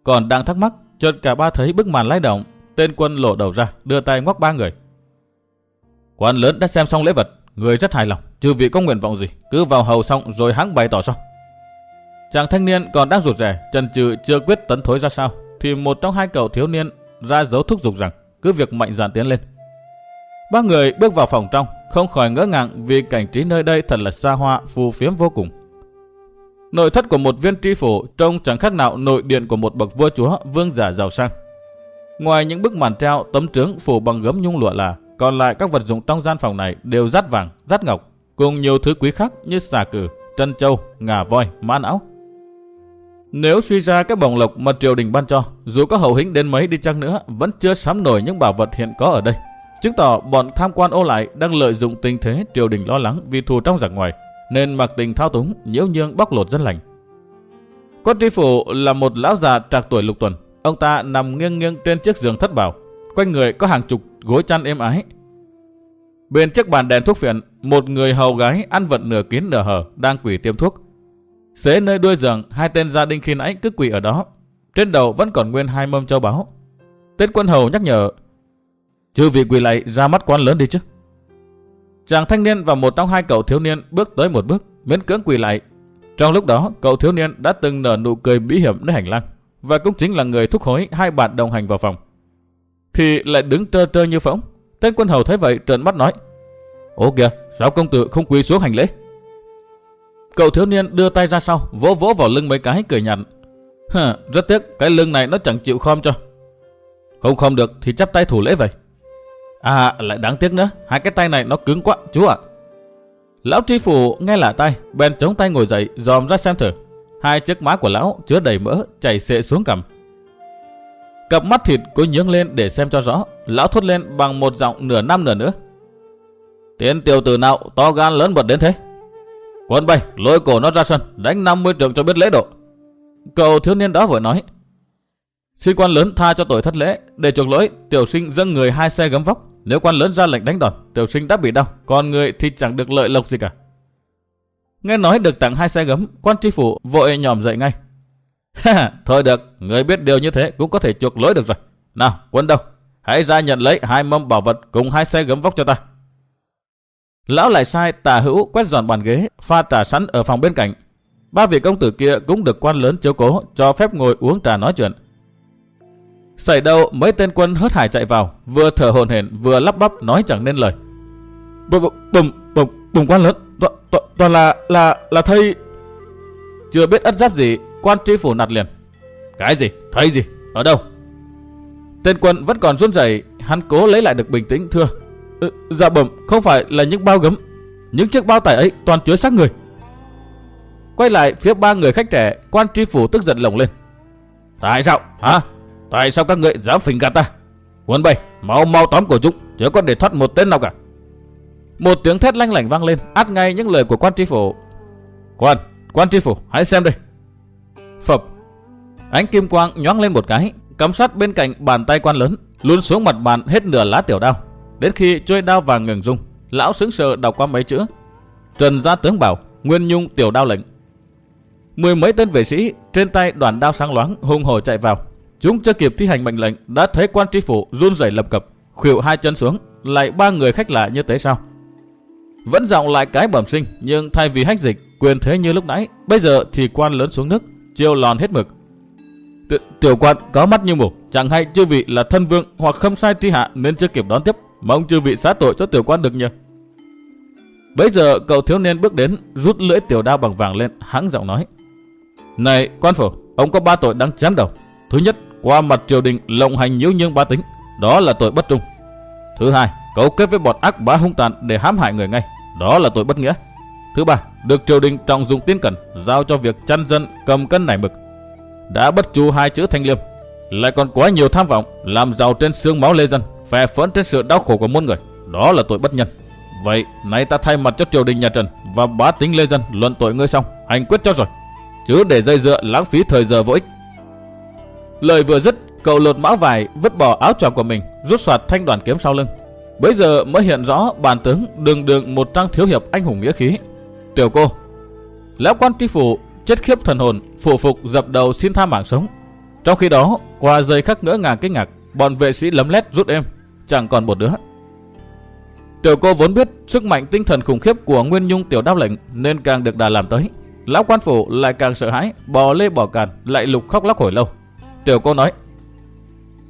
Còn đang thắc mắc, chợt cả ba thấy bức màn lay động, tên quân lộ đầu ra, đưa tay ngoắc ba người. Quan lớn đã xem xong lễ vật, người rất hài lòng, trừ vị có nguyện vọng gì, cứ vào hầu xong rồi hắn bày tỏ sau. Chàng thanh niên còn đang rụt rè, chần chừ chưa quyết tấn thối ra sao, thì một trong hai cậu thiếu niên ra dấu thúc giục rằng cứ việc mạnh dạn tiến lên. Ba người bước vào phòng trong, không khỏi ngỡ ngàng vì cảnh trí nơi đây thật là xa hoa, phù phiếm vô cùng. Nội thất của một viên tri phủ trông chẳng khác nào nội điện của một bậc vua chúa vương giả giàu sang. Ngoài những bức màn treo, tấm trướng phủ bằng gấm nhung lụa là, còn lại các vật dụng trong gian phòng này đều rát vàng, rát ngọc, cùng nhiều thứ quý khác như xà cử, trân châu, ngà voi, mã não. Nếu suy ra các bồng lộc mà triều đình ban cho, dù có hậu hĩnh đến mấy đi chăng nữa, vẫn chưa sắm nổi những bảo vật hiện có ở đây. Chứng tỏ bọn tham quan ô lại đang lợi dụng tình thế triều đình lo lắng vì thù trong giặc ngoài, nên mặc tình thao túng, nhiễu nhương bóc lột dân lành. Quan tri phủ là một lão già trạc tuổi lục tuần. Ông ta nằm nghiêng nghiêng trên chiếc giường thất bảo. Quanh người có hàng chục gối chăn êm ái. Bên chiếc bàn đèn thuốc phiện, một người hầu gái ăn vận nửa kín nửa hở đang quỷ tiêm thuốc. Xế nơi đuôi giường, hai tên gia đình khi nãy cứ quỳ ở đó. Trên đầu vẫn còn nguyên hai mâm châu báu. Tên quân hầu nhắc nhở. Chư vị quỳ lại ra mắt quan lớn đi chứ. Chàng thanh niên và một trong hai cậu thiếu niên bước tới một bước, miễn cưỡng quỳ lại. Trong lúc đó, cậu thiếu niên đã từng nở nụ cười bí hiểm nơi hành lang, và cũng chính là người thúc hối hai bạn đồng hành vào phòng. Thì lại đứng trơ trơ như phỗng. Tên quân hầu thấy vậy trợn mắt nói: "Ồ kìa, sao công tử không quỳ xuống hành lễ?" Cậu thiếu niên đưa tay ra sau, vỗ vỗ vào lưng mấy cái cười nhạt. "Hừ, rất tiếc, cái lưng này nó chẳng chịu khom cho. Không khom được thì chắp tay thủ lễ vậy. À, lại đáng tiếc nữa, hai cái tay này nó cứng quá, chú ạ. Lão tri phủ nghe lạ tay, bèn chống tay ngồi dậy, dòm ra xem thử. Hai chiếc má của lão chứa đầy mỡ, chảy xệ xuống cằm. Cặp mắt thịt cố nhướng lên để xem cho rõ, lão thốt lên bằng một giọng nửa năm nửa nữa. Tiến tiểu tử nào to gan lớn bật đến thế? Quân bay, lôi cổ nó ra sân, đánh 50 trượng cho biết lễ độ. Cậu thiếu niên đó vội nói. Xin quan lớn tha cho tội thất lễ, để chuộc lỗi, tiểu sinh dâng người hai xe gấm vóc. Nếu quan lớn ra lệnh đánh đòn, tiểu sinh đã bị đau, còn người thì chẳng được lợi lộc gì cả. Nghe nói được tặng hai xe gấm, quan tri phủ vội nhòm dậy ngay. <laughs> Thôi được, người biết điều như thế cũng có thể chuộc lỗi được rồi. Nào, quân đâu? Hãy ra nhận lấy hai mâm bảo vật cùng hai xe gấm vóc cho ta. Lão lại sai tà hữu quét dọn bàn ghế, pha trà sẵn ở phòng bên cạnh. Ba vị công tử kia cũng được quan lớn chiếu cố, cho phép ngồi uống trà nói chuyện. Xảy đâu mấy tên quân hớt hải chạy vào, vừa thở hồn hển vừa lắp bắp nói chẳng nên lời. Bùm bùm bùm bùm quan lớn, toàn, toàn, toàn là là là thầy. Chưa biết ất giáp gì, quan tri phủ nạt liền. Cái gì? Thầy gì? Ở đâu? Tên quân vẫn còn run rẩy, hắn cố lấy lại được bình tĩnh thưa. Ừ, dạ bẩm, không phải là những bao gấm. Những chiếc bao tải ấy toàn chứa xác người. Quay lại phía ba người khách trẻ, quan tri phủ tức giận lồng lên. Tại sao? Hả? Tại sao các ngươi dám phình gạt ta? Quân bay, mau mau tóm cổ chúng, chứ có để thoát một tên nào cả. Một tiếng thét lanh lảnh vang lên, át ngay những lời của quan tri phủ. Quan, quan tri phủ, hãy xem đây. Phập. Ánh kim quang nhoáng lên một cái, cắm sát bên cạnh bàn tay quan lớn, luôn xuống mặt bàn hết nửa lá tiểu đao. Đến khi chuôi đao vàng ngừng rung, lão sững sờ đọc qua mấy chữ. Trần gia tướng bảo, Nguyên Nhung tiểu đao lệnh. Mười mấy tên vệ sĩ trên tay đoàn đao sáng loáng hùng hồ chạy vào. Chúng chưa kịp thi hành mệnh lệnh đã thấy quan tri phủ run rẩy lập cập, khuỵu hai chân xuống, lại ba người khách lạ như thế sao? Vẫn giọng lại cái bẩm sinh, nhưng thay vì hách dịch, quyền thế như lúc nãy, bây giờ thì quan lớn xuống nước, chiêu lòn hết mực. Tiểu quan có mắt như mù, chẳng hay chư vị là thân vương hoặc không sai tri hạ nên chưa kịp đón tiếp, mong chư vị xá tội cho tiểu quan được nhờ. Bây giờ cậu thiếu niên bước đến, rút lưỡi tiểu đao bằng vàng lên, hắng giọng nói. Này quan phủ, ông có ba tội đáng chém đầu. Thứ nhất, qua mặt triều đình lộng hành nhiễu nhương ba tính, đó là tội bất trung. Thứ hai, cấu kết với bọn ác bá hung tàn để hãm hại người ngay, đó là tội bất nghĩa. Thứ ba, được triều đình trọng dụng tiên cẩn, giao cho việc chăn dân cầm cân nảy mực. Đã bất chu hai chữ thanh liêm, lại còn quá nhiều tham vọng, làm giàu trên xương máu lê dân, phè phẫn trên sự đau khổ của muôn người, đó là tội bất nhân. Vậy, nay ta thay mặt cho triều đình nhà Trần và bá tính lê dân luận tội ngươi xong, hành quyết cho rồi. Chứ để dây dựa lãng phí thời giờ vô ích. Lời vừa dứt, cậu lột mão vải, vứt bỏ áo choàng của mình, rút soạt thanh đoàn kiếm sau lưng. Bây giờ mới hiện rõ bản tướng đường đường một trang thiếu hiệp anh hùng nghĩa khí. Tiểu cô, lão quan tri phủ chết khiếp thần hồn, phụ phục dập đầu xin tha mạng sống. Trong khi đó, qua giây khắc ngỡ ngàng kinh ngạc, bọn vệ sĩ lấm lét rút êm, chẳng còn một đứa. Tiểu cô vốn biết sức mạnh tinh thần khủng khiếp của Nguyên Nhung tiểu đao lệnh nên càng được đà làm tới. Lão quan phủ lại càng sợ hãi, bò lê bò càn, lại lục khóc lóc hồi lâu. Tiểu cô nói,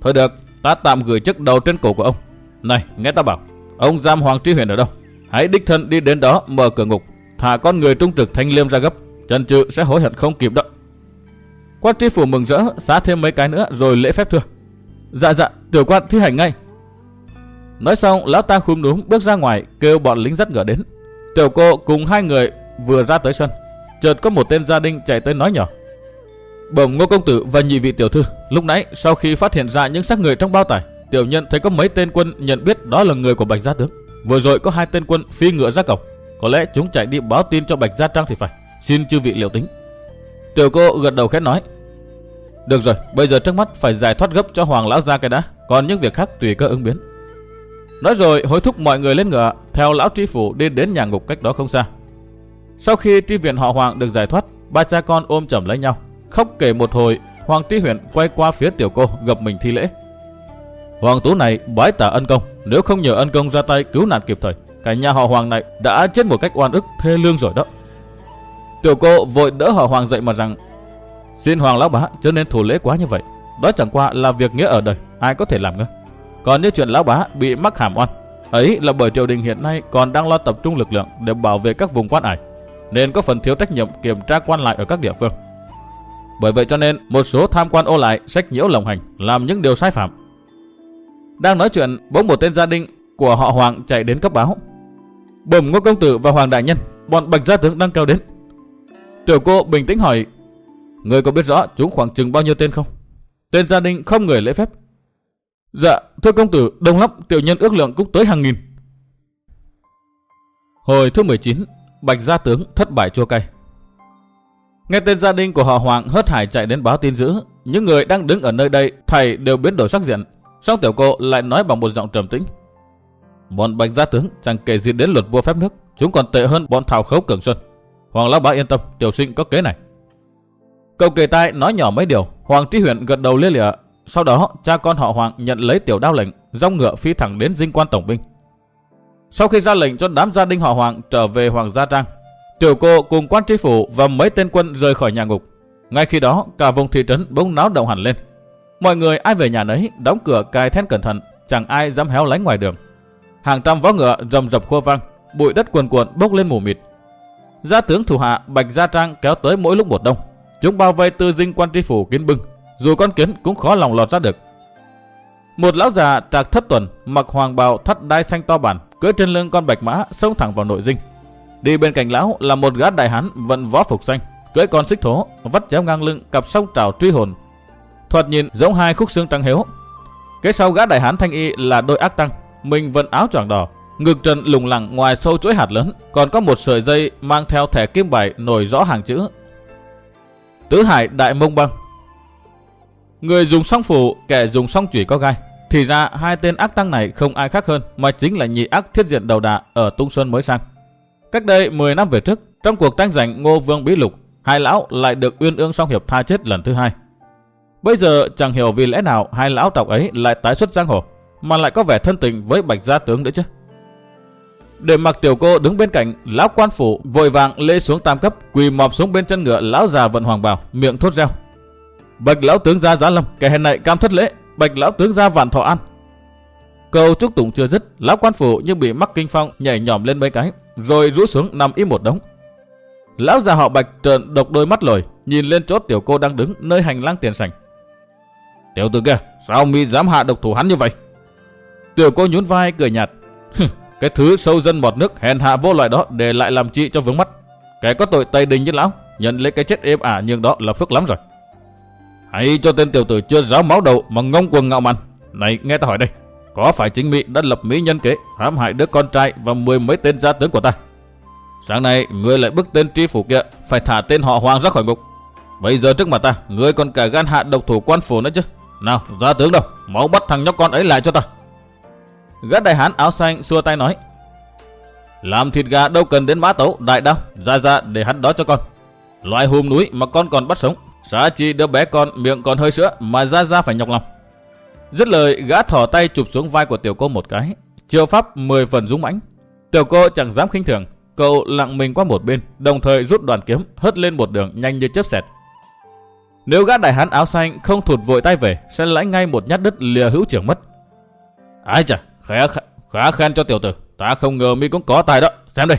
Thôi được, ta tạm gửi chiếc đầu trên cổ của ông. Này, nghe ta bảo, Ông giam Hoàng Tri Huyền ở đâu? Hãy đích thân đi đến đó mở cửa ngục, thả con người trung trực thanh liêm ra gấp. Trần trừ sẽ hối hận không kịp đó Quan tri phủ mừng rỡ, xá thêm mấy cái nữa rồi lễ phép thưa. Dạ dạ, tiểu quan thi hành ngay. Nói xong, lão ta khum núm bước ra ngoài kêu bọn lính dắt ngựa đến. Tiểu cô cùng hai người vừa ra tới sân. Chợt có một tên gia đình chạy tới nói nhỏ. Bẩm ngô công tử và nhị vị tiểu thư, lúc nãy sau khi phát hiện ra những xác người trong bao tải, tiểu nhân thấy có mấy tên quân nhận biết đó là người của Bạch Gia Tướng. Vừa rồi có hai tên quân phi ngựa ra cổng, có lẽ chúng chạy đi báo tin cho Bạch Gia Trang thì phải. Xin chư vị liệu tính. Tiểu cô gật đầu khẽ nói. Được rồi, bây giờ trước mắt phải giải thoát gấp cho Hoàng lão gia cái đã, còn những việc khác tùy cơ ứng biến. Nói rồi hối thúc mọi người lên ngựa, theo lão tri phủ đi đến nhà ngục cách đó không xa. Sau khi tri viện họ Hoàng được giải thoát, ba cha con ôm chầm lấy nhau, khóc kể một hồi. Hoàng tri huyện quay qua phía tiểu cô gặp mình thi lễ. Hoàng tú này bái tạ ân công, nếu không nhờ ân công ra tay cứu nạn kịp thời, cả nhà họ Hoàng này đã chết một cách oan ức thê lương rồi đó. Tiểu cô vội đỡ họ Hoàng dậy mà rằng, xin Hoàng lão bá chớ nên thủ lễ quá như vậy, đó chẳng qua là việc nghĩa ở đời, ai có thể làm ngơ. Còn như chuyện lão bá bị mắc hàm oan, ấy là bởi triều đình hiện nay còn đang lo tập trung lực lượng để bảo vệ các vùng quan ải, nên có phần thiếu trách nhiệm kiểm tra quan lại ở các địa phương. Bởi vậy cho nên một số tham quan ô lại sách nhiễu lồng hành, làm những điều sai phạm. Đang nói chuyện, bỗng một tên gia đình của họ Hoàng chạy đến cấp báo. Bẩm ngô công tử và Hoàng đại nhân, bọn bạch gia tướng đang kéo đến. Tiểu cô bình tĩnh hỏi, người có biết rõ chúng khoảng chừng bao nhiêu tên không? Tên gia đình không người lễ phép, Dạ, thưa công tử, đông lắm, tiểu nhân ước lượng cũng tới hàng nghìn. Hồi thứ 19, Bạch Gia Tướng thất bại chua cay. Nghe tên gia đình của họ Hoàng hớt hải chạy đến báo tin dữ, những người đang đứng ở nơi đây thầy đều biến đổi sắc diện. Song tiểu cô lại nói bằng một giọng trầm tĩnh. Bọn Bạch Gia Tướng chẳng kể gì đến luật vua phép nước, chúng còn tệ hơn bọn thảo khấu cường xuân. Hoàng Lão Bá yên tâm, tiểu sinh có kế này. Cậu kề tai nói nhỏ mấy điều, Hoàng Trí Huyện gật đầu lia lịa, sau đó, cha con họ Hoàng nhận lấy tiểu đao lệnh, dòng ngựa phi thẳng đến dinh quan tổng binh. Sau khi ra lệnh cho đám gia đình họ Hoàng trở về Hoàng Gia Trang, tiểu cô cùng quan tri phủ và mấy tên quân rời khỏi nhà ngục. Ngay khi đó, cả vùng thị trấn bỗng náo động hẳn lên. Mọi người ai về nhà nấy, đóng cửa cài then cẩn thận, chẳng ai dám héo lánh ngoài đường. Hàng trăm vó ngựa rầm rập khua vang, bụi đất cuồn cuộn bốc lên mù mịt. Gia tướng thủ hạ Bạch Gia Trang kéo tới mỗi lúc một đông. Chúng bao vây tư dinh quan tri phủ kiến bưng, dù con kiến cũng khó lòng lọt ra được. Một lão già trạc thất tuần, mặc hoàng bào thắt đai xanh to bản, cưỡi trên lưng con bạch mã xông thẳng vào nội dinh. Đi bên cạnh lão là một gã đại hán vận võ phục xanh, cưỡi con xích thố, vắt chéo ngang lưng cặp song trào truy hồn. Thoạt nhìn giống hai khúc xương trắng hiếu. kế sau gã đại hán thanh y là đôi ác tăng, mình vận áo choàng đỏ, ngực trần lủng lẳng ngoài sâu chuỗi hạt lớn, còn có một sợi dây mang theo thẻ kim bài nổi rõ hàng chữ. Tứ Hải Đại Mông Băng Người dùng song phủ, kẻ dùng song chủy có gai. Thì ra hai tên ác tăng này không ai khác hơn mà chính là nhị ác thiết diện đầu đà ở Tung Sơn mới sang. Cách đây 10 năm về trước, trong cuộc tranh giành Ngô Vương Bí Lục, hai lão lại được uyên ương song hiệp tha chết lần thứ hai. Bây giờ chẳng hiểu vì lẽ nào hai lão tộc ấy lại tái xuất giang hồ, mà lại có vẻ thân tình với Bạch Gia Tướng nữa chứ. Để mặc tiểu cô đứng bên cạnh, lão quan phủ vội vàng lê xuống tam cấp, quỳ mọp xuống bên chân ngựa lão già vận hoàng bào, miệng thốt reo. Bạch lão tướng gia giá lâm, kẻ hèn này cam thất lễ, bạch lão tướng gia vạn thọ an. Câu chúc tụng chưa dứt, lão quan phủ nhưng bị mắc kinh phong nhảy nhòm lên mấy cái, rồi rũ xuống nằm im một đống. Lão già họ bạch trợn độc đôi mắt lồi, nhìn lên chốt tiểu cô đang đứng nơi hành lang tiền sảnh. Tiểu tử kia, sao mi dám hạ độc thủ hắn như vậy? Tiểu cô nhún vai cười nhạt. cái thứ sâu dân bọt nước hèn hạ vô loại đó để lại làm chi cho vướng mắt. Kẻ có tội tây đình như lão, nhận lấy cái chết êm ả nhưng đó là phước lắm rồi. Hãy cho tên tiểu tử chưa ráo máu đầu mà ngông cuồng ngạo mạn. Này nghe ta hỏi đây, có phải chính Mỹ đã lập mỹ nhân kế hãm hại đứa con trai và mười mấy tên gia tướng của ta? Sáng nay ngươi lại bức tên tri phủ kia phải thả tên họ Hoàng ra khỏi ngục. Bây giờ trước mặt ta, ngươi còn cả gan hạ độc thủ quan phủ nữa chứ. Nào, gia tướng đâu, máu bắt thằng nhóc con ấy lại cho ta. Gã đại hán áo xanh xua tay nói. Làm thịt gà đâu cần đến mã tấu, đại đao, ra ra để hắn đó cho con. Loại hùm núi mà con còn bắt sống, xá chi đứa bé con miệng còn hơi sữa mà ra ra phải nhọc lòng. Dứt lời gã thỏ tay chụp xuống vai của tiểu cô một cái. Chiêu pháp 10 phần dũng mãnh. Tiểu cô chẳng dám khinh thường. Cậu lặng mình qua một bên, đồng thời rút đoàn kiếm hất lên một đường nhanh như chớp xẹt. Nếu gã đại hán áo xanh không thụt vội tay về, sẽ lãnh ngay một nhát đứt lìa hữu trưởng mất. Ai chà, khá Khá khen cho tiểu tử, ta không ngờ mi cũng có tài đó, xem đây.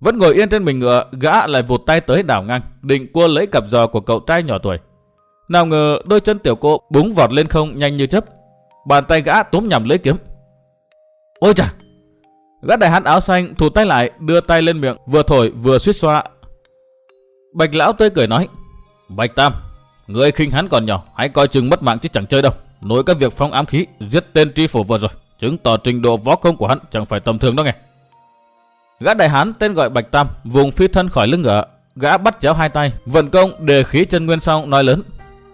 Vẫn ngồi yên trên mình ngựa, gã lại vụt tay tới đảo ngang, định cua lấy cặp giò của cậu trai nhỏ tuổi. Nào ngờ đôi chân tiểu cô búng vọt lên không nhanh như chớp. Bàn tay gã túm nhằm lấy kiếm. Ôi chà! Gã đại hán áo xanh thủ tay lại, đưa tay lên miệng, vừa thổi vừa suýt xoa. Bạch lão tươi cười nói, Bạch Tam, người khinh hắn còn nhỏ, hãy coi chừng mất mạng chứ chẳng chơi đâu. nối các việc phong ám khí, giết tên tri phủ vừa rồi, chứng tỏ trình độ võ công của hắn chẳng phải tầm thường đâu nghe. Gã đại hán tên gọi Bạch Tam, vùng phi thân khỏi lưng ngựa, gã bắt chéo hai tay, vận công đề khí chân nguyên xong nói lớn.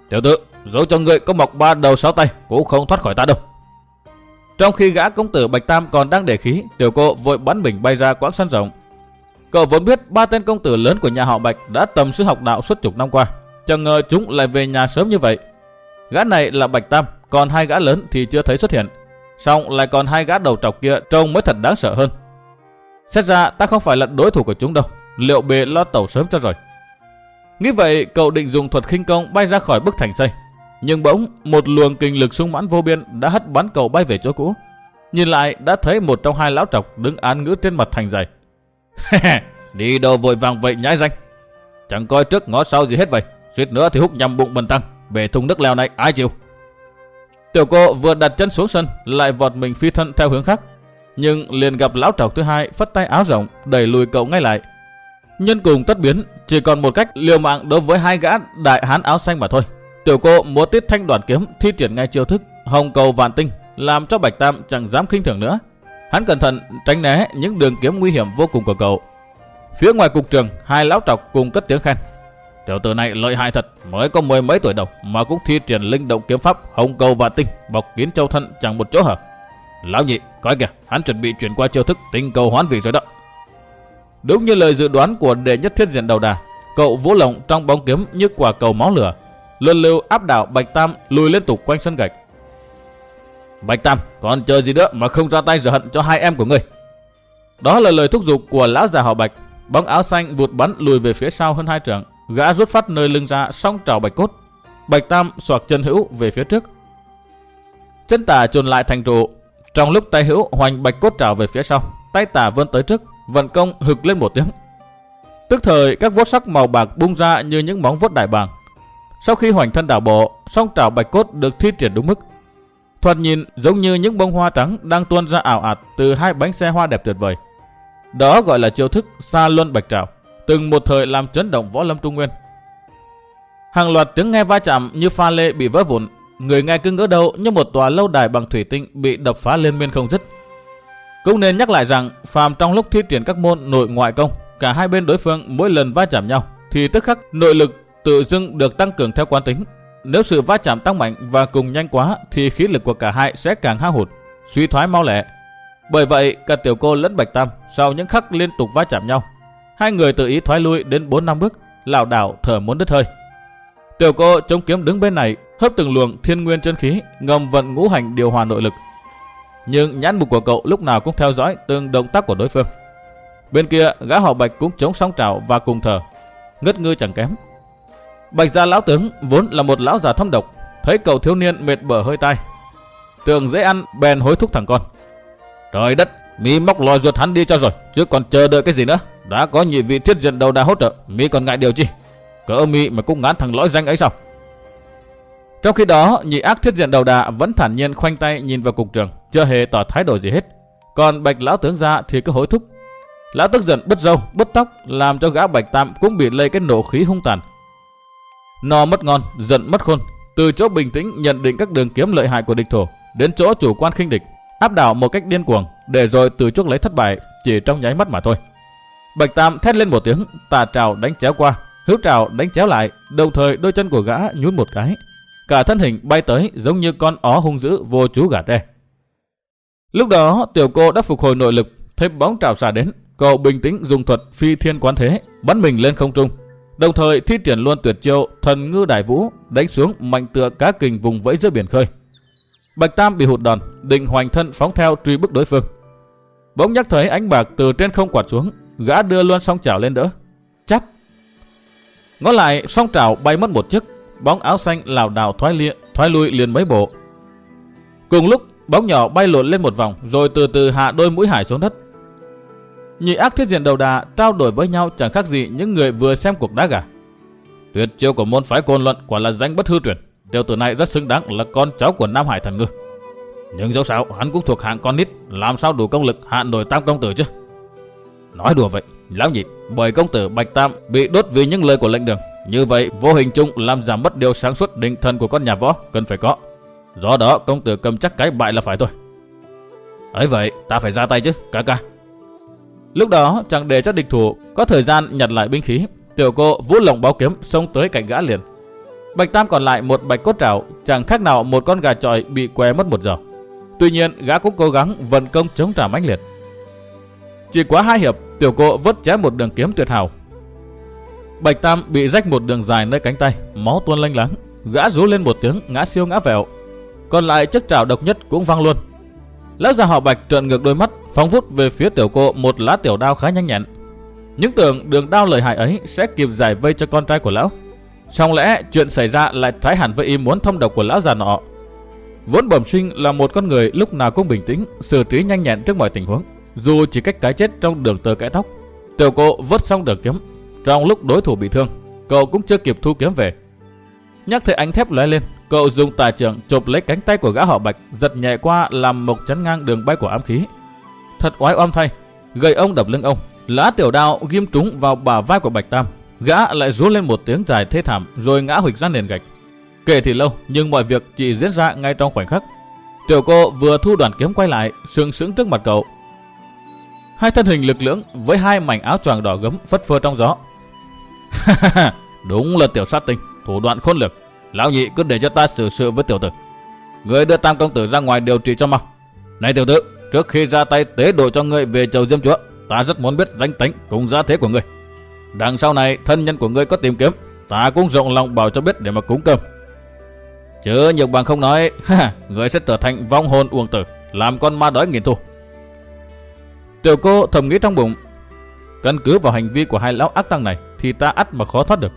Tiểu tử, dẫu cho ngươi có mọc ba đầu sáu tay, cũng không thoát khỏi ta đâu. Trong khi gã công tử Bạch Tam còn đang để khí, tiểu cô vội bắn mình bay ra quãng sân rộng. Cậu vốn biết ba tên công tử lớn của nhà họ Bạch đã tầm sư học đạo suốt chục năm qua, chẳng ngờ chúng lại về nhà sớm như vậy. Gã này là Bạch Tam, còn hai gã lớn thì chưa thấy xuất hiện. Xong lại còn hai gã đầu trọc kia trông mới thật đáng sợ hơn. Xét ra ta không phải là đối thủ của chúng đâu, liệu bề lo tẩu sớm cho rồi. Nghĩ vậy, cậu định dùng thuật khinh công bay ra khỏi bức thành xây. Nhưng bỗng, một luồng kinh lực sung mãn vô biên đã hất bắn cậu bay về chỗ cũ. Nhìn lại, đã thấy một trong hai lão trọc đứng án ngữ trên mặt thành dày. <laughs> Đi đâu vội vàng vậy nhái danh. Chẳng coi trước ngó sau gì hết vậy. Suýt nữa thì hút nhầm bụng bần tăng. Về thùng nước leo này ai chịu. Tiểu cô vừa đặt chân xuống sân, lại vọt mình phi thân theo hướng khác. Nhưng liền gặp lão trọc thứ hai phất tay áo rộng, đẩy lùi cậu ngay lại. Nhân cùng tất biến, chỉ còn một cách liều mạng đối với hai gã đại hán áo xanh mà thôi. Tiểu cô múa tiết thanh đoàn kiếm thi triển ngay chiêu thức hồng cầu vạn tinh, làm cho Bạch Tam chẳng dám khinh thường nữa. Hắn cẩn thận tránh né những đường kiếm nguy hiểm vô cùng của cậu. Phía ngoài cục trường, hai lão trọc cùng cất tiếng khen. Tiểu tử này lợi hại thật, mới có mười mấy tuổi đầu mà cũng thi triển linh động kiếm pháp hồng cầu vạn tinh, bọc kín châu thân chẳng một chỗ hở. Lão nhị, coi kìa, hắn chuẩn bị chuyển qua chiêu thức tinh cầu hoán vị rồi đó. Đúng như lời dự đoán của đệ nhất thiết diện đầu đà, cậu vũ lộng trong bóng kiếm như quả cầu máu lửa, luân lưu áp đảo Bạch Tam lùi liên tục quanh sân gạch. Bạch Tam, còn chờ gì nữa mà không ra tay rửa hận cho hai em của ngươi? Đó là lời thúc giục của lão già họ Bạch. Bóng áo xanh vụt bắn lùi về phía sau hơn hai trượng, gã rút phát nơi lưng ra song trào Bạch Cốt. Bạch Tam xoạc chân hữu về phía trước. Chân tả chồn lại thành trụ, trong lúc tay hữu hoành Bạch Cốt trào về phía sau, tay tả vươn tới trước, vận công hực lên một tiếng. Tức thời các vốt sắc màu bạc bung ra như những móng vuốt đại bàng. Sau khi hoành thân đảo bộ, song trảo bạch cốt được thi triển đúng mức. Thoạt nhìn giống như những bông hoa trắng đang tuôn ra ảo ạt từ hai bánh xe hoa đẹp tuyệt vời. Đó gọi là chiêu thức xa luân bạch trảo, từng một thời làm chấn động võ lâm trung nguyên. Hàng loạt tiếng nghe va chạm như pha lê bị vỡ vụn, người nghe cứ ngỡ đầu như một tòa lâu đài bằng thủy tinh bị đập phá liên miên không dứt. Cũng nên nhắc lại rằng, phàm trong lúc thi triển các môn nội ngoại công, cả hai bên đối phương mỗi lần va chạm nhau, thì tức khắc nội lực tự dưng được tăng cường theo quán tính. Nếu sự va chạm tăng mạnh và cùng nhanh quá, thì khí lực của cả hai sẽ càng hao hụt, suy thoái mau lẹ. Bởi vậy, cả tiểu cô lẫn bạch tam sau những khắc liên tục va chạm nhau, hai người tự ý thoái lui đến 4 năm bước, lảo đảo thở muốn đứt hơi. Tiểu cô chống kiếm đứng bên này, hấp từng luồng thiên nguyên chân khí, ngầm vận ngũ hành điều hòa nội lực, nhưng nhãn mục của cậu lúc nào cũng theo dõi từng động tác của đối phương. Bên kia, gã họ Bạch cũng chống sóng trào và cùng thở, ngất ngư chẳng kém. Bạch gia lão tướng vốn là một lão già thâm độc, thấy cậu thiếu niên mệt bở hơi tai, tưởng dễ ăn bèn hối thúc thằng con. Trời đất, mi móc lòi ruột hắn đi cho rồi, chứ còn chờ đợi cái gì nữa? Đã có nhị vị thiết diện đầu đà hỗ trợ, mi còn ngại điều chi? Cỡ mi mà cũng ngán thằng lõi danh ấy sao? Trong khi đó, nhị ác thiết diện đầu đà vẫn thản nhiên khoanh tay nhìn vào cục trường, chưa hề tỏ thái độ gì hết. Còn bạch lão tướng ra thì cứ hối thúc. Lão tức giận bứt râu, bứt tóc, làm cho gã bạch tam cũng bị lây cái nổ khí hung tàn. No mất ngon, giận mất khôn. Từ chỗ bình tĩnh nhận định các đường kiếm lợi hại của địch thổ, đến chỗ chủ quan khinh địch, áp đảo một cách điên cuồng, để rồi từ chuốc lấy thất bại chỉ trong nháy mắt mà thôi. Bạch Tam thét lên một tiếng, tà trào đánh chéo qua, hữu trào đánh chéo lại, đồng thời đôi chân của gã nhún một cái, cả thân hình bay tới giống như con ó hung dữ vô chú gà tre. Lúc đó tiểu cô đã phục hồi nội lực, thấy bóng trào xả đến, cậu bình tĩnh dùng thuật phi thiên quán thế, bắn mình lên không trung, đồng thời thi triển luôn tuyệt chiêu thần ngư đại vũ đánh xuống mạnh tựa cá kình vùng vẫy giữa biển khơi. Bạch Tam bị hụt đòn, định hoành thân phóng theo truy bức đối phương. Bỗng nhắc thấy ánh bạc từ trên không quạt xuống, gã đưa luôn song chảo lên đỡ. Chắp. Ngó lại, song chảo bay mất một chiếc, bóng áo xanh lảo đảo thoái lia, thoái lui liền mấy bộ. Cùng lúc, bóng nhỏ bay lộn lên một vòng rồi từ từ hạ đôi mũi hải xuống đất. Nhị ác thiết diện đầu đà trao đổi với nhau chẳng khác gì những người vừa xem cuộc đá gà. Tuyệt chiêu của môn phái côn luận quả là danh bất hư truyền. Tiểu tử này rất xứng đáng là con cháu của Nam Hải thần ngư. Nhưng dẫu sao hắn cũng thuộc hạng con nít, làm sao đủ công lực hạn nổi tam công tử chứ? Nói đùa vậy, lão nhị, bởi công tử Bạch Tam bị đốt vì những lời của lệnh đường. Như vậy vô hình chung làm giảm mất điều sáng suốt định thần của con nhà võ cần phải có. Do đó công tử cầm chắc cái bại là phải thôi. ấy vậy ta phải ra tay chứ, ca ca. Lúc đó chẳng để cho địch thủ có thời gian nhặt lại binh khí, tiểu cô vũ lồng báo kiếm xông tới cạnh gã liền. Bạch Tam còn lại một bạch cốt trảo, chẳng khác nào một con gà trọi bị què mất một giờ. Tuy nhiên gã cũng cố gắng vận công chống trả mãnh liệt. Chỉ quá hai hiệp, tiểu cô vớt chém một đường kiếm tuyệt hảo. Bạch Tam bị rách một đường dài nơi cánh tay, máu tuôn lênh láng, gã rú lên một tiếng ngã siêu ngã vẹo. Còn lại chiếc trảo độc nhất cũng văng luôn. Lão già họ Bạch trợn ngược đôi mắt, phóng vút về phía tiểu cô một lá tiểu đao khá nhanh nhẹn. Những tưởng đường đao lời hại ấy sẽ kịp giải vây cho con trai của lão. Song lẽ chuyện xảy ra lại trái hẳn với ý muốn thông độc của lão già nọ. Vốn bẩm sinh là một con người lúc nào cũng bình tĩnh, xử trí nhanh nhẹn trước mọi tình huống. Dù chỉ cách cái chết trong đường tơ kẽ tóc, tiểu cô vớt xong đường kiếm. Trong lúc đối thủ bị thương, cậu cũng chưa kịp thu kiếm về. Nhắc thấy ánh thép lóe lên, cậu dùng tà trưởng chụp lấy cánh tay của gã họ bạch, giật nhẹ qua làm mộc chắn ngang đường bay của ám khí. Thật oái oăm thay, gầy ông đập lưng ông, lá tiểu đao ghim trúng vào bả vai của bạch tam. Gã lại rú lên một tiếng dài thê thảm rồi ngã huỵch ra nền gạch. Kể thì lâu, nhưng mọi việc chỉ diễn ra ngay trong khoảnh khắc. Tiểu cô vừa thu đoàn kiếm quay lại, sừng sững trước mặt cậu. Hai thân hình lực lưỡng với hai mảnh áo choàng đỏ gấm phất phơ trong gió. <laughs> Đúng là tiểu sát tinh, thủ đoạn khôn lược. Lão nhị cứ để cho ta xử sự với tiểu tử. Người đưa tam công tử ra ngoài điều trị cho mau. Này tiểu tử, trước khi ra tay tế độ cho ngươi về chầu diêm chúa, ta rất muốn biết danh tính cùng giá thế của ngươi. Đằng sau này thân nhân của ngươi có tìm kiếm, ta cũng rộng lòng bảo cho biết để mà cúng cơm. Chứ nhược bằng không nói, <laughs> ha, người sẽ trở thành vong hồn uổng tử, làm con ma đói nghìn thu. Tiểu cô thầm nghĩ trong bụng, căn cứ vào hành vi của hai lão ác tăng này thì ta ắt mà khó thoát được.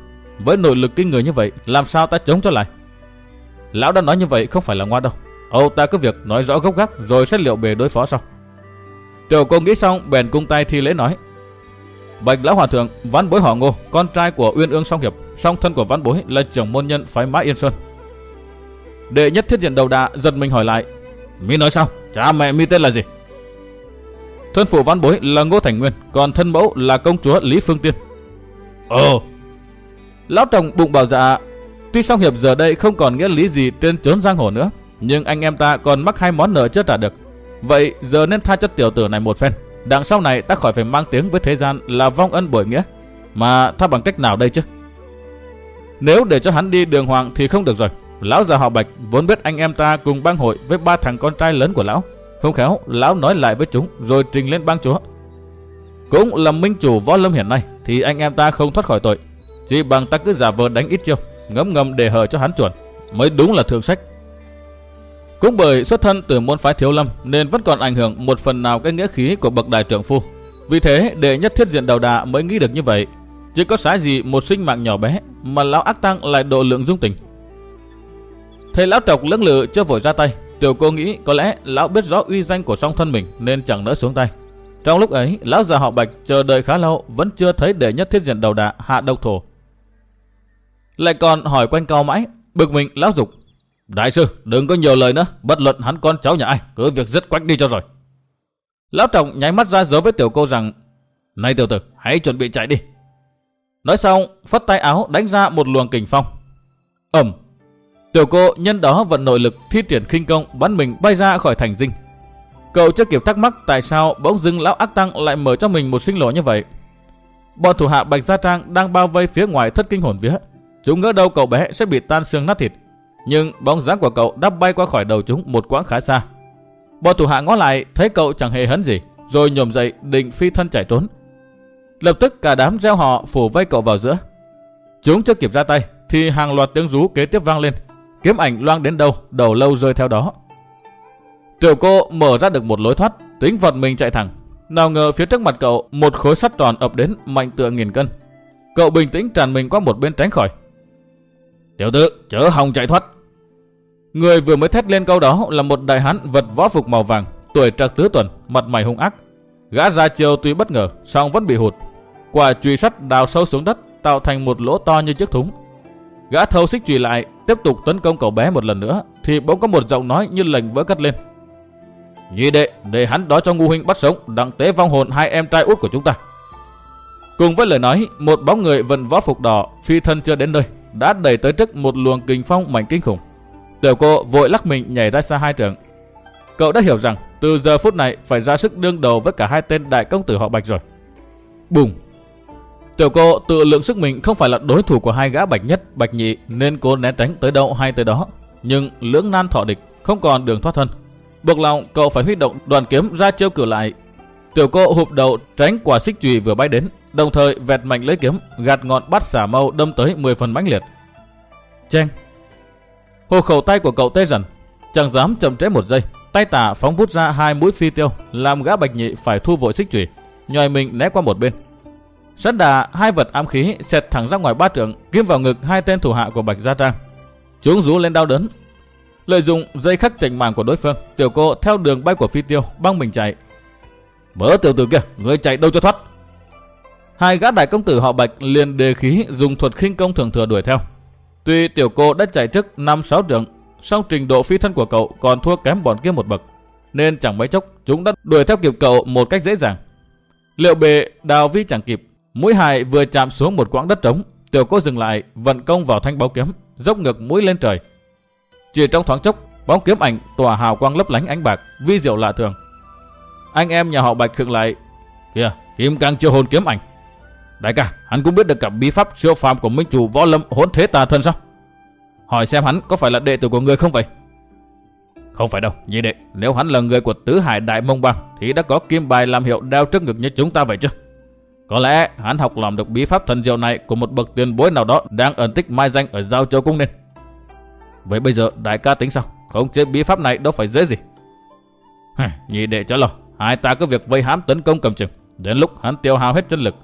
Với nội lực kinh người như vậy, làm sao ta chống cho lại? Lão đã nói như vậy không phải là ngoa đâu. Âu ta cứ việc nói rõ gốc gác rồi xét liệu bề đối phó sau. Tiểu cô nghĩ xong bèn cung tay thi lễ nói. Bạch lão hòa thượng, văn bối họ ngô, con trai của Uyên Ương Song Hiệp, song thân của văn bối là trưởng môn nhân phái Mã Yên Sơn. Đệ nhất thiết diện đầu đà giật mình hỏi lại. Mi nói sao? Cha mẹ mi tên là gì? Thân phụ văn bối là Ngô Thành Nguyên, còn thân mẫu là công chúa Lý Phương Tiên. Ồ! Lão Trọng bụng bảo dạ, tuy Song Hiệp giờ đây không còn nghĩa lý gì trên trốn giang hồ nữa, nhưng anh em ta còn mắc hai món nợ chưa trả được. Vậy giờ nên tha cho tiểu tử này một phen. Đằng sau này ta khỏi phải mang tiếng với thế gian là vong ân bội nghĩa. Mà tha bằng cách nào đây chứ? Nếu để cho hắn đi đường hoàng thì không được rồi. Lão già họ Bạch vốn biết anh em ta cùng bang hội với ba thằng con trai lớn của lão. Không khéo, lão nói lại với chúng rồi trình lên bang chúa. Cũng là minh chủ võ lâm hiện nay thì anh em ta không thoát khỏi tội. Chỉ bằng ta cứ giả vờ đánh ít chiêu, ngấm ngầm để hở cho hắn chuẩn. Mới đúng là thượng sách. Cũng bởi xuất thân từ môn phái thiếu lâm nên vẫn còn ảnh hưởng một phần nào cái nghĩa khí của bậc đại trưởng phu. Vì thế đệ nhất thiết diện đầu đà mới nghĩ được như vậy. Chỉ có sái gì một sinh mạng nhỏ bé mà lão ác tăng lại độ lượng dung tình. Thầy lão trọc lưỡng lự chưa vội ra tay. Tiểu cô nghĩ có lẽ lão biết rõ uy danh của song thân mình nên chẳng nỡ xuống tay. Trong lúc ấy, lão già họ Bạch chờ đợi khá lâu vẫn chưa thấy đệ nhất thiết diện đầu đà hạ độc thổ. Lại còn hỏi quanh cao mãi, bực mình lão dục Đại sư, đừng có nhiều lời nữa, bất luận hắn con cháu nhà ai, cứ việc dứt quách đi cho rồi. Lão trọng nháy mắt ra dấu với tiểu cô rằng, Này tiểu tử, hãy chuẩn bị chạy đi. Nói xong, phất tay áo đánh ra một luồng kình phong. Ẩm, tiểu cô nhân đó vận nội lực thi triển khinh công bắn mình bay ra khỏi thành dinh. Cậu chưa kịp thắc mắc tại sao bỗng dưng lão ác tăng lại mở cho mình một sinh lộ như vậy. Bọn thủ hạ Bạch Gia Trang đang bao vây phía ngoài thất kinh hồn vía. Chúng ngỡ đâu cậu bé sẽ bị tan xương nát thịt. Nhưng bóng dáng của cậu đã bay qua khỏi đầu chúng một quãng khá xa. Bọn thủ hạ ngó lại thấy cậu chẳng hề hấn gì, rồi nhổm dậy định phi thân chạy trốn. Lập tức cả đám gieo họ phủ vây cậu vào giữa. Chúng chưa kịp ra tay thì hàng loạt tiếng rú kế tiếp vang lên. Kiếm ảnh loang đến đâu, đầu lâu rơi theo đó. Tiểu cô mở ra được một lối thoát, tính vật mình chạy thẳng. Nào ngờ phía trước mặt cậu một khối sắt tròn ập đến mạnh tựa nghìn cân. Cậu bình tĩnh tràn mình qua một bên tránh khỏi. Tiểu tử, chớ hòng chạy thoát. Người vừa mới thét lên câu đó là một đại hán vật võ phục màu vàng, tuổi trạc tứ tuần, mặt mày hung ác. Gã ra chiều tuy bất ngờ, song vẫn bị hụt. Quả chùy sắt đào sâu xuống đất, tạo thành một lỗ to như chiếc thúng. Gã thâu xích chùy lại, tiếp tục tấn công cậu bé một lần nữa, thì bỗng có một giọng nói như lệnh vỡ cất lên. Nhị đệ, để hắn đó cho ngu huynh bắt sống, đặng tế vong hồn hai em trai út của chúng ta. Cùng với lời nói, một bóng người vận võ phục đỏ, phi thân chưa đến nơi, đã đẩy tới trước một luồng kình phong mạnh kinh khủng. Tiểu cô vội lắc mình nhảy ra xa hai trường. Cậu đã hiểu rằng từ giờ phút này phải ra sức đương đầu với cả hai tên đại công tử họ Bạch rồi. Bùng! Tiểu cô tự lượng sức mình không phải là đối thủ của hai gã Bạch nhất, Bạch nhị nên cô né tránh tới đâu hay tới đó. Nhưng lưỡng nan thọ địch không còn đường thoát thân. Buộc lòng cậu phải huy động đoàn kiếm ra chiêu cử lại. Tiểu cô hụp đầu tránh quả xích chùy vừa bay đến, đồng thời vẹt mạnh lấy kiếm, gạt ngọn bắt xả mâu đâm tới 10 phần mãnh liệt. Cheng! Hồ khẩu tay của cậu tê dần, chẳng dám chậm trễ một giây, tay tả phóng vút ra hai mũi phi tiêu, làm gã bạch nhị phải thu vội xích chủy, nhòi mình né qua một bên. Sẵn đà hai vật ám khí xẹt thẳng ra ngoài ba trượng, kiếm vào ngực hai tên thủ hạ của Bạch Gia Trang. Chúng rú lên đau đớn. Lợi dụng dây khắc chỉnh màng của đối phương, tiểu cô theo đường bay của phi tiêu băng mình chạy. mở tiểu tử kia, người chạy đâu cho thoát. Hai gã đại công tử họ Bạch liền đề khí dùng thuật khinh công thường thừa đuổi theo. Tuy tiểu cô đã chạy trước 5-6 trượng, song trình độ phi thân của cậu còn thua kém bọn kia một bậc, nên chẳng mấy chốc chúng đã đuổi theo kịp cậu một cách dễ dàng. Liệu bề đào vi chẳng kịp, mũi hài vừa chạm xuống một quãng đất trống, tiểu cô dừng lại, vận công vào thanh báo kiếm, dốc ngược mũi lên trời. Chỉ trong thoáng chốc, bóng kiếm ảnh tỏa hào quang lấp lánh ánh bạc, vi diệu lạ thường. Anh em nhà họ Bạch khựng lại, kìa, kim cang chưa hồn kiếm ảnh. Đại ca, hắn cũng biết được cả bí pháp siêu phàm của minh chủ võ lâm hỗn thế tà thân sao? Hỏi xem hắn có phải là đệ tử của người không vậy? Không phải đâu, nhị đệ. Nếu hắn là người của tứ hải đại mông bang thì đã có kim bài làm hiệu đeo trước ngực như chúng ta vậy chứ? Có lẽ hắn học làm được bí pháp thần diệu này của một bậc tiền bối nào đó đang ẩn tích mai danh ở giao châu cung nên. Vậy bây giờ đại ca tính sao? Không chế bí pháp này đâu phải dễ gì. Nhị đệ trả lo, hai ta cứ việc vây hãm tấn công cầm chừng. Đến lúc hắn tiêu hao hết chân lực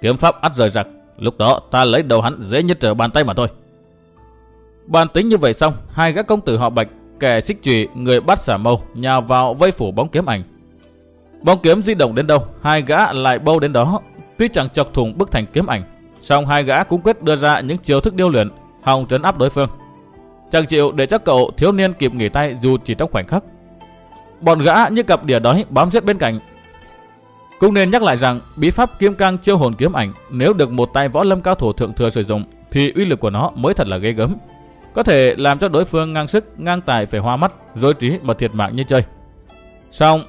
Kiếm pháp ắt rời rạc, lúc đó ta lấy đầu hắn dễ nhất trở bàn tay mà thôi. Bàn tính như vậy xong, hai gã công tử họ Bạch, kẻ xích chùy, người bắt xả mâu, nhào vào vây phủ bóng kiếm ảnh. Bóng kiếm di động đến đâu, hai gã lại bâu đến đó. Tuy chẳng chọc thủng bức thành kiếm ảnh, song hai gã cũng quyết đưa ra những chiêu thức điêu luyện, hòng trấn áp đối phương. Chẳng chịu để cho cậu thiếu niên kịp nghỉ tay dù chỉ trong khoảnh khắc. Bọn gã như cặp đỉa đói bám giết bên cạnh, cũng nên nhắc lại rằng bí pháp kim cang chiêu hồn kiếm ảnh nếu được một tay võ lâm cao thủ thượng thừa sử dụng thì uy lực của nó mới thật là ghê gớm. Có thể làm cho đối phương ngang sức, ngang tài phải hoa mắt, rối trí mà thiệt mạng như chơi. Xong,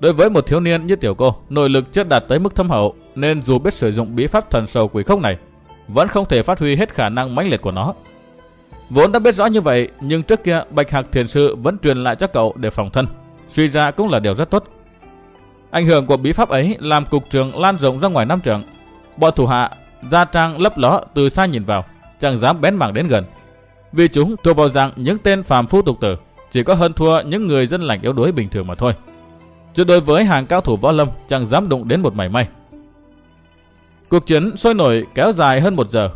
đối với một thiếu niên như tiểu cô, nội lực chưa đạt tới mức thâm hậu nên dù biết sử dụng bí pháp thần sầu quỷ khốc này, vẫn không thể phát huy hết khả năng mãnh liệt của nó. Vốn đã biết rõ như vậy, nhưng trước kia Bạch Hạc Thiền Sư vẫn truyền lại cho cậu để phòng thân. Suy ra cũng là điều rất tốt. Ảnh hưởng của bí pháp ấy làm cục trường lan rộng ra ngoài năm trường. Bọn thủ hạ gia trang lấp ló từ xa nhìn vào, chẳng dám bén mảng đến gần. Vì chúng thuộc vào dạng những tên phàm phu tục tử, chỉ có hơn thua những người dân lành yếu đuối bình thường mà thôi. Chứ đối với hàng cao thủ võ lâm chẳng dám đụng đến một mảy may. Cuộc chiến sôi nổi kéo dài hơn một giờ.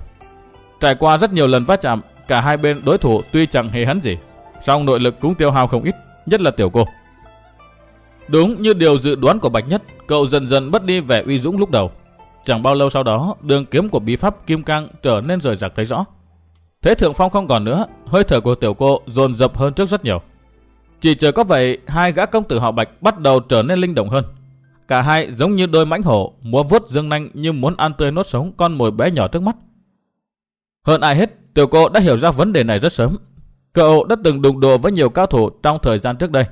Trải qua rất nhiều lần va chạm, cả hai bên đối thủ tuy chẳng hề hắn gì, song nội lực cũng tiêu hao không ít, nhất là tiểu cô. Đúng như điều dự đoán của Bạch Nhất, cậu dần dần mất đi vẻ uy dũng lúc đầu. Chẳng bao lâu sau đó, đường kiếm của bí pháp Kim Cang trở nên rời rạc thấy rõ. Thế thượng phong không còn nữa, hơi thở của tiểu cô dồn dập hơn trước rất nhiều. Chỉ chờ có vậy, hai gã công tử họ Bạch bắt đầu trở nên linh động hơn. Cả hai giống như đôi mãnh hổ, múa vuốt dương nanh như muốn ăn tươi nốt sống con mồi bé nhỏ trước mắt. Hơn ai hết, tiểu cô đã hiểu ra vấn đề này rất sớm. Cậu đã từng đụng độ với nhiều cao thủ trong thời gian trước đây.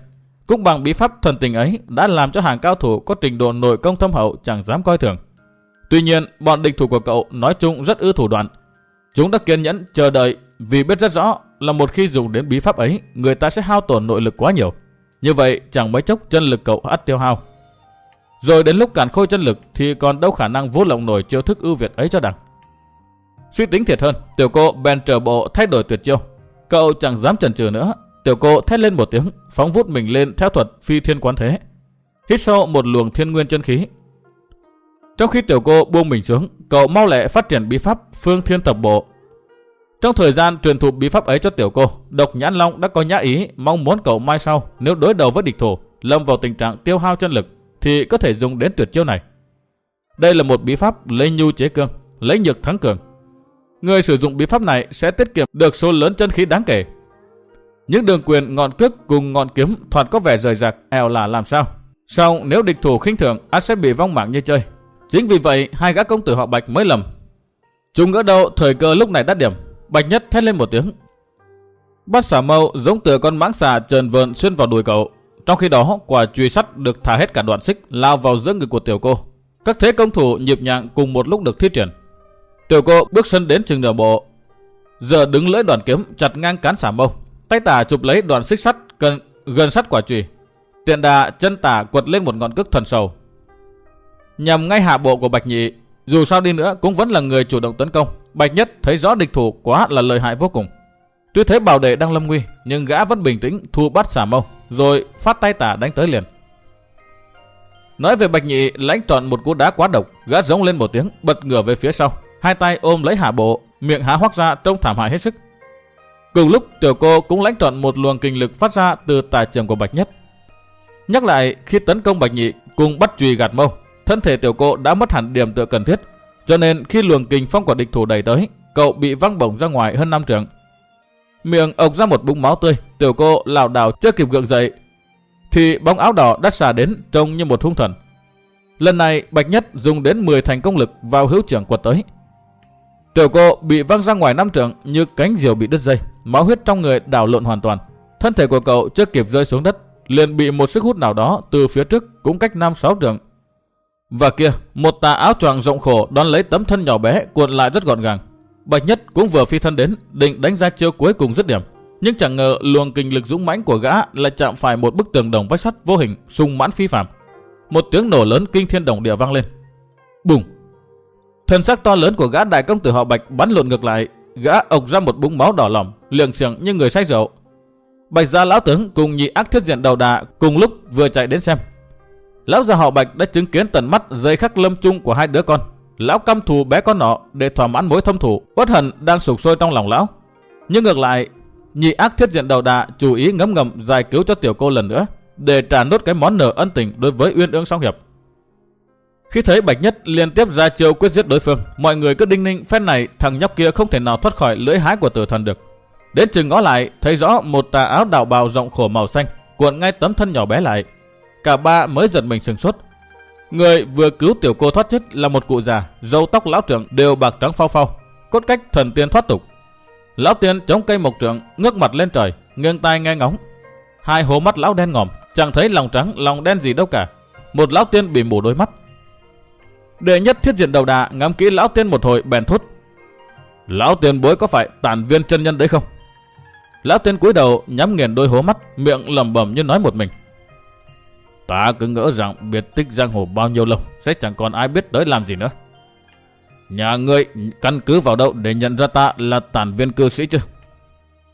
Cũng bằng bí pháp thần tình ấy đã làm cho hàng cao thủ có trình độ nội công thâm hậu chẳng dám coi thường. Tuy nhiên, bọn địch thủ của cậu nói chung rất ư thủ đoạn. Chúng đã kiên nhẫn chờ đợi vì biết rất rõ là một khi dùng đến bí pháp ấy, người ta sẽ hao tổn nội lực quá nhiều. Như vậy, chẳng mấy chốc chân lực cậu ắt tiêu hao. Rồi đến lúc cản khôi chân lực thì còn đâu khả năng vô lộng nổi chiêu thức ưu việt ấy cho đằng. Suy tính thiệt hơn, tiểu cô bèn trở bộ thay đổi tuyệt chiêu. Cậu chẳng dám chần chừ nữa, Tiểu cô thét lên một tiếng, phóng vút mình lên theo thuật phi thiên quán thế. Hít sâu một luồng thiên nguyên chân khí. Trong khi tiểu cô buông mình xuống, cậu mau lẹ phát triển bí pháp phương thiên tập bộ. Trong thời gian truyền thụ bí pháp ấy cho tiểu cô, độc nhãn long đã có nhã ý mong muốn cậu mai sau nếu đối đầu với địch thủ, lâm vào tình trạng tiêu hao chân lực thì có thể dùng đến tuyệt chiêu này. Đây là một bí pháp lấy nhu chế cương, lấy nhược thắng cường. Người sử dụng bí pháp này sẽ tiết kiệm được số lớn chân khí đáng kể. Những đường quyền ngọn cước cùng ngọn kiếm thoạt có vẻ rời rạc, eo là làm sao. Sau nếu địch thủ khinh thường, ắt sẽ bị vong mạng như chơi. Chính vì vậy, hai gã công tử họ Bạch mới lầm. Chúng ngỡ đâu thời cơ lúc này đắt điểm, Bạch Nhất thét lên một tiếng. Bát xả mâu giống từ con mãng xà trần vờn xuyên vào đùi cậu. Trong khi đó, quả truy sắt được thả hết cả đoạn xích lao vào giữa người của tiểu cô. Các thế công thủ nhịp nhàng cùng một lúc được thi triển. Tiểu cô bước sân đến chừng nửa bộ. Giờ đứng lưỡi đoạn kiếm chặt ngang cán xả mâu. Tay tả chụp lấy đoạn xích sắt gần, gần sắt quả chùy. Tiện đà chân tả quật lên một ngọn cước thuần sầu. Nhằm ngay hạ bộ của Bạch Nhị, dù sao đi nữa cũng vẫn là người chủ động tấn công. Bạch Nhất thấy rõ địch thủ quá là lợi hại vô cùng. Tuy thấy bảo đệ đang lâm nguy, nhưng gã vẫn bình tĩnh thu bắt xả mâu, rồi phát tay tả đánh tới liền. Nói về Bạch Nhị, lãnh trọn một cú đá quá độc, gã giống lên một tiếng, bật ngửa về phía sau, hai tay ôm lấy hạ bộ, miệng há hoác ra trông thảm hại hết sức. Cùng lúc tiểu cô cũng lãnh trọn một luồng kinh lực phát ra từ tài trường của Bạch Nhất. Nhắc lại khi tấn công Bạch Nhị cùng bắt chùy gạt mâu, thân thể tiểu cô đã mất hẳn điểm tựa cần thiết, cho nên khi luồng kình phong của địch thủ đẩy tới, cậu bị văng bổng ra ngoài hơn năm trường. Miệng ộc ra một búng máu tươi, tiểu cô lảo đảo chưa kịp gượng dậy, thì bóng áo đỏ đã xà đến trông như một hung thần. Lần này Bạch Nhất dùng đến 10 thành công lực vào hữu trưởng quật tới. Tiểu cô bị văng ra ngoài năm trường như cánh diều bị đứt dây, máu huyết trong người đảo lộn hoàn toàn. Thân thể của cậu chưa kịp rơi xuống đất, liền bị một sức hút nào đó từ phía trước cũng cách năm sáu trường. Và kia, một tà áo choàng rộng khổ đón lấy tấm thân nhỏ bé cuộn lại rất gọn gàng. Bạch Nhất cũng vừa phi thân đến, định đánh ra chiêu cuối cùng dứt điểm. Nhưng chẳng ngờ luồng kinh lực dũng mãnh của gã lại chạm phải một bức tường đồng vách sắt vô hình, sung mãn phi phạm. Một tiếng nổ lớn kinh thiên động địa vang lên. Bùng! Thân xác to lớn của gã đại công tử họ Bạch bắn lộn ngược lại, gã ộc ra một búng máu đỏ lỏng, lượng sượng như người say rượu. Bạch gia lão tướng cùng nhị ác thiết diện đầu đà cùng lúc vừa chạy đến xem. Lão già họ Bạch đã chứng kiến tận mắt dây khắc lâm chung của hai đứa con. Lão căm thù bé con nọ để thỏa mãn mối thâm thủ, bất hận đang sục sôi trong lòng lão. Nhưng ngược lại, nhị ác thiết diện đầu đà chú ý ngấm ngầm giải cứu cho tiểu cô lần nữa, để trả nốt cái món nợ ân tình đối với uyên ương song hiệp. Khi thấy Bạch Nhất liên tiếp ra chiêu quyết giết đối phương, mọi người cứ đinh ninh phen này thằng nhóc kia không thể nào thoát khỏi lưỡi hái của tử thần được. Đến chừng ngó lại, thấy rõ một tà áo đạo bào rộng khổ màu xanh, cuộn ngay tấm thân nhỏ bé lại. Cả ba mới giật mình sừng sốt. Người vừa cứu tiểu cô thoát chết là một cụ già, râu tóc lão trưởng đều bạc trắng phao phao, cốt cách thần tiên thoát tục. Lão tiên chống cây mộc trưởng, ngước mặt lên trời, nghiêng tai nghe ngóng. Hai hố mắt lão đen ngòm, chẳng thấy lòng trắng, lòng đen gì đâu cả. Một lão tiên bị mù đôi mắt. Đệ nhất thiết diện đầu đà ngắm kỹ lão tiên một hồi bèn thốt. Lão tiên bối có phải tàn viên chân nhân đấy không? Lão tiên cúi đầu nhắm nghiền đôi hố mắt, miệng lẩm bẩm như nói một mình. Ta cứ ngỡ rằng biệt tích giang hồ bao nhiêu lâu sẽ chẳng còn ai biết tới làm gì nữa. Nhà ngươi căn cứ vào đâu để nhận ra ta là tàn viên cư sĩ chứ?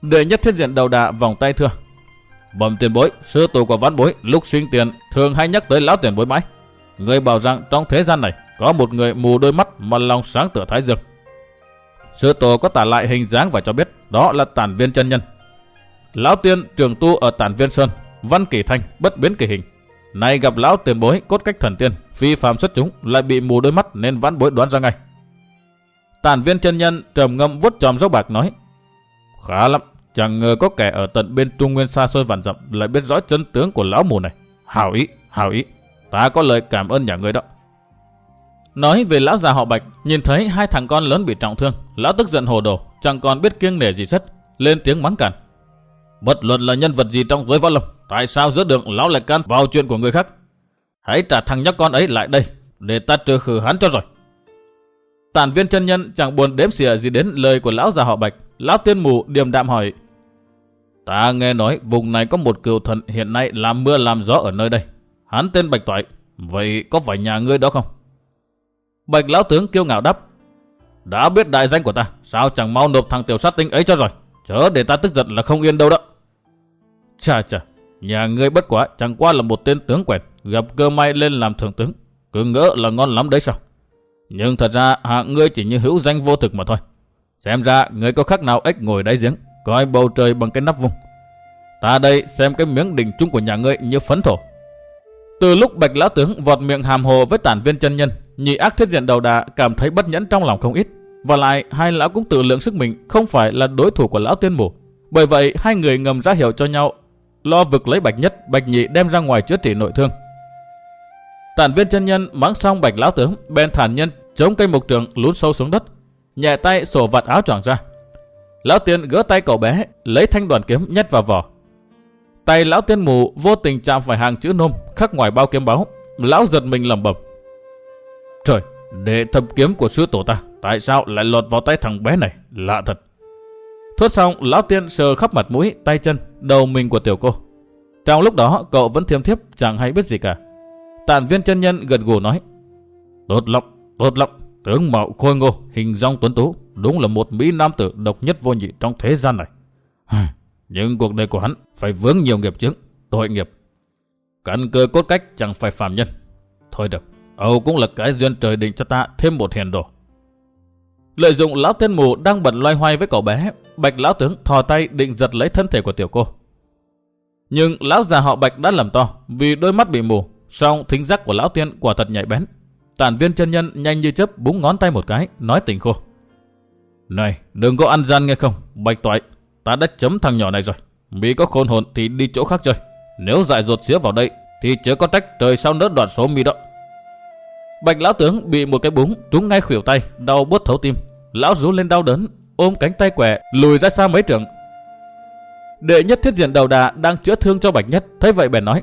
Đệ nhất thiết diện đầu đà vòng tay thưa. Bẩm tiền bối, sư tổ của ván bối lúc sinh tiền thường hay nhắc tới lão tiền bối mãi. Người bảo rằng trong thế gian này có một người mù đôi mắt mà lòng sáng tựa thái dương. Sư tổ có tả lại hình dáng và cho biết đó là tản viên chân nhân. Lão tiên trường tu ở tản viên sơn, văn kỳ thanh, bất biến kỳ hình. Nay gặp lão tiền bối cốt cách thần tiên, phi phàm xuất chúng lại bị mù đôi mắt nên vãn bối đoán ra ngay. Tản viên chân nhân trầm ngâm vuốt tròm dốc bạc nói. Khá lắm, chẳng ngờ có kẻ ở tận bên trung nguyên xa xôi vạn dặm lại biết rõ chân tướng của lão mù này. Hảo ý, hảo ý, ta có lời cảm ơn nhà người đó. Nói về lão già họ Bạch, nhìn thấy hai thằng con lớn bị trọng thương, lão tức giận hồ đồ, chẳng còn biết kiêng nể gì hết lên tiếng mắng cản. Bất luận là nhân vật gì trong giới võ lâm, tại sao giữa đường lão lại can vào chuyện của người khác? Hãy trả thằng nhóc con ấy lại đây, để ta trừ khử hắn cho rồi. Tản viên chân nhân chẳng buồn đếm xỉa gì đến lời của lão già họ Bạch, lão tiên mù điềm đạm hỏi. Ta nghe nói vùng này có một cựu thần hiện nay làm mưa làm gió ở nơi đây. Hắn tên Bạch Toại, vậy có phải nhà ngươi đó không? Bạch lão tướng kiêu ngạo đáp. Đã biết đại danh của ta, sao chẳng mau nộp thằng tiểu sát tinh ấy cho rồi. Chớ để ta tức giận là không yên đâu đó. Chà chà, nhà ngươi bất quá chẳng qua là một tên tướng quèn, gặp cơ may lên làm thượng tướng. Cứ ngỡ là ngon lắm đấy sao? Nhưng thật ra hạng ngươi chỉ như hữu danh vô thực mà thôi. Xem ra ngươi có khác nào ếch ngồi đáy giếng, coi bầu trời bằng cái nắp vung. Ta đây xem cái miếng đỉnh chung của nhà ngươi như phấn thổ. Từ lúc bạch lão tướng vọt miệng hàm hồ với tản viên chân nhân, nhị ác thiết diện đầu đà cảm thấy bất nhẫn trong lòng không ít. Và lại hai lão cũng tự lượng sức mình không phải là đối thủ của lão tiên mù. Bởi vậy hai người ngầm ra hiệu cho nhau lo vực lấy bạch nhất, bạch nhị đem ra ngoài chữa trị nội thương. Tản viên chân nhân mắng xong bạch lão tướng, bên thản nhân chống cây mục trường lún sâu xuống đất, nhẹ tay sổ vạt áo choàng ra. Lão tiên gỡ tay cậu bé, lấy thanh đoàn kiếm nhét vào vỏ. Tay lão tiên mù vô tình chạm phải hàng chữ nôm khắc ngoài bao kiếm báo. Lão giật mình lẩm bẩm. Trời, đệ thập kiếm của sư tổ ta, tại sao lại lọt vào tay thằng bé này? Lạ thật. Thốt xong, lão tiên sờ khắp mặt mũi, tay chân, đầu mình của tiểu cô. Trong lúc đó, cậu vẫn thiêm thiếp, chẳng hay biết gì cả. Tản viên chân nhân gật gù nói. Tốt lắm, tốt lắm. Tướng mạo khôi ngô, hình dong tuấn tú, đúng là một mỹ nam tử độc nhất vô nhị trong thế gian này. <sighs> Nhưng cuộc đời của hắn phải vướng nhiều nghiệp chứng, tội nghiệp. Căn cơ cốt cách chẳng phải phàm nhân. Thôi được, Âu cũng là cái duyên trời định cho ta thêm một hiền đồ. Lợi dụng lão tên mù đang bận loay hoay với cậu bé, bạch lão tướng thò tay định giật lấy thân thể của tiểu cô. Nhưng lão già họ bạch đã lầm to vì đôi mắt bị mù, song thính giác của lão tiên quả thật nhạy bén. Tản viên chân nhân nhanh như chớp búng ngón tay một cái, nói tình khô. Này, đừng có ăn gian nghe không, bạch toại, ta đã chấm thằng nhỏ này rồi. Mỹ có khôn hồn thì đi chỗ khác chơi. Nếu dại ruột xía vào đây, thì chớ có trách trời sau nớt đoạn số mi đó. Bạch lão tướng bị một cái búng trúng ngay khuỷu tay, đau buốt thấu tim. Lão rú lên đau đớn, ôm cánh tay quẻ, lùi ra xa mấy trường. Đệ nhất thiết diện đầu đà đang chữa thương cho Bạch nhất, thấy vậy bèn nói.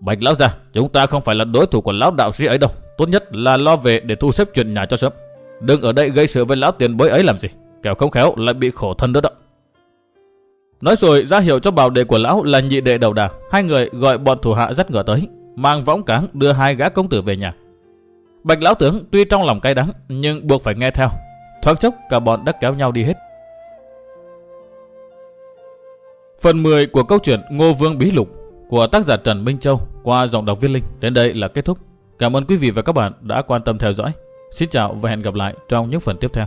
Bạch lão gia, chúng ta không phải là đối thủ của lão đạo sĩ ấy đâu. Tốt nhất là lo về để thu xếp chuyện nhà cho sớm. Đừng ở đây gây sự với lão tiền bối ấy làm gì. Kẻo không khéo lại bị khổ thân đó đó. Nói rồi, ra hiệu cho bảo đệ của lão là nhị đệ đầu đà. Hai người gọi bọn thủ hạ rất ngờ tới. Mang võng cáng đưa hai gã công tử về nhà. Bạch lão tướng tuy trong lòng cay đắng, nhưng buộc phải nghe theo. Thoáng chốc, cả bọn đã kéo nhau đi hết. Phần 10 của câu chuyện Ngô Vương Bí Lục của tác giả Trần Minh Châu qua giọng đọc viên linh đến đây là kết thúc. Cảm ơn quý vị và các bạn đã quan tâm theo dõi. Xin chào và hẹn gặp lại trong những phần tiếp theo.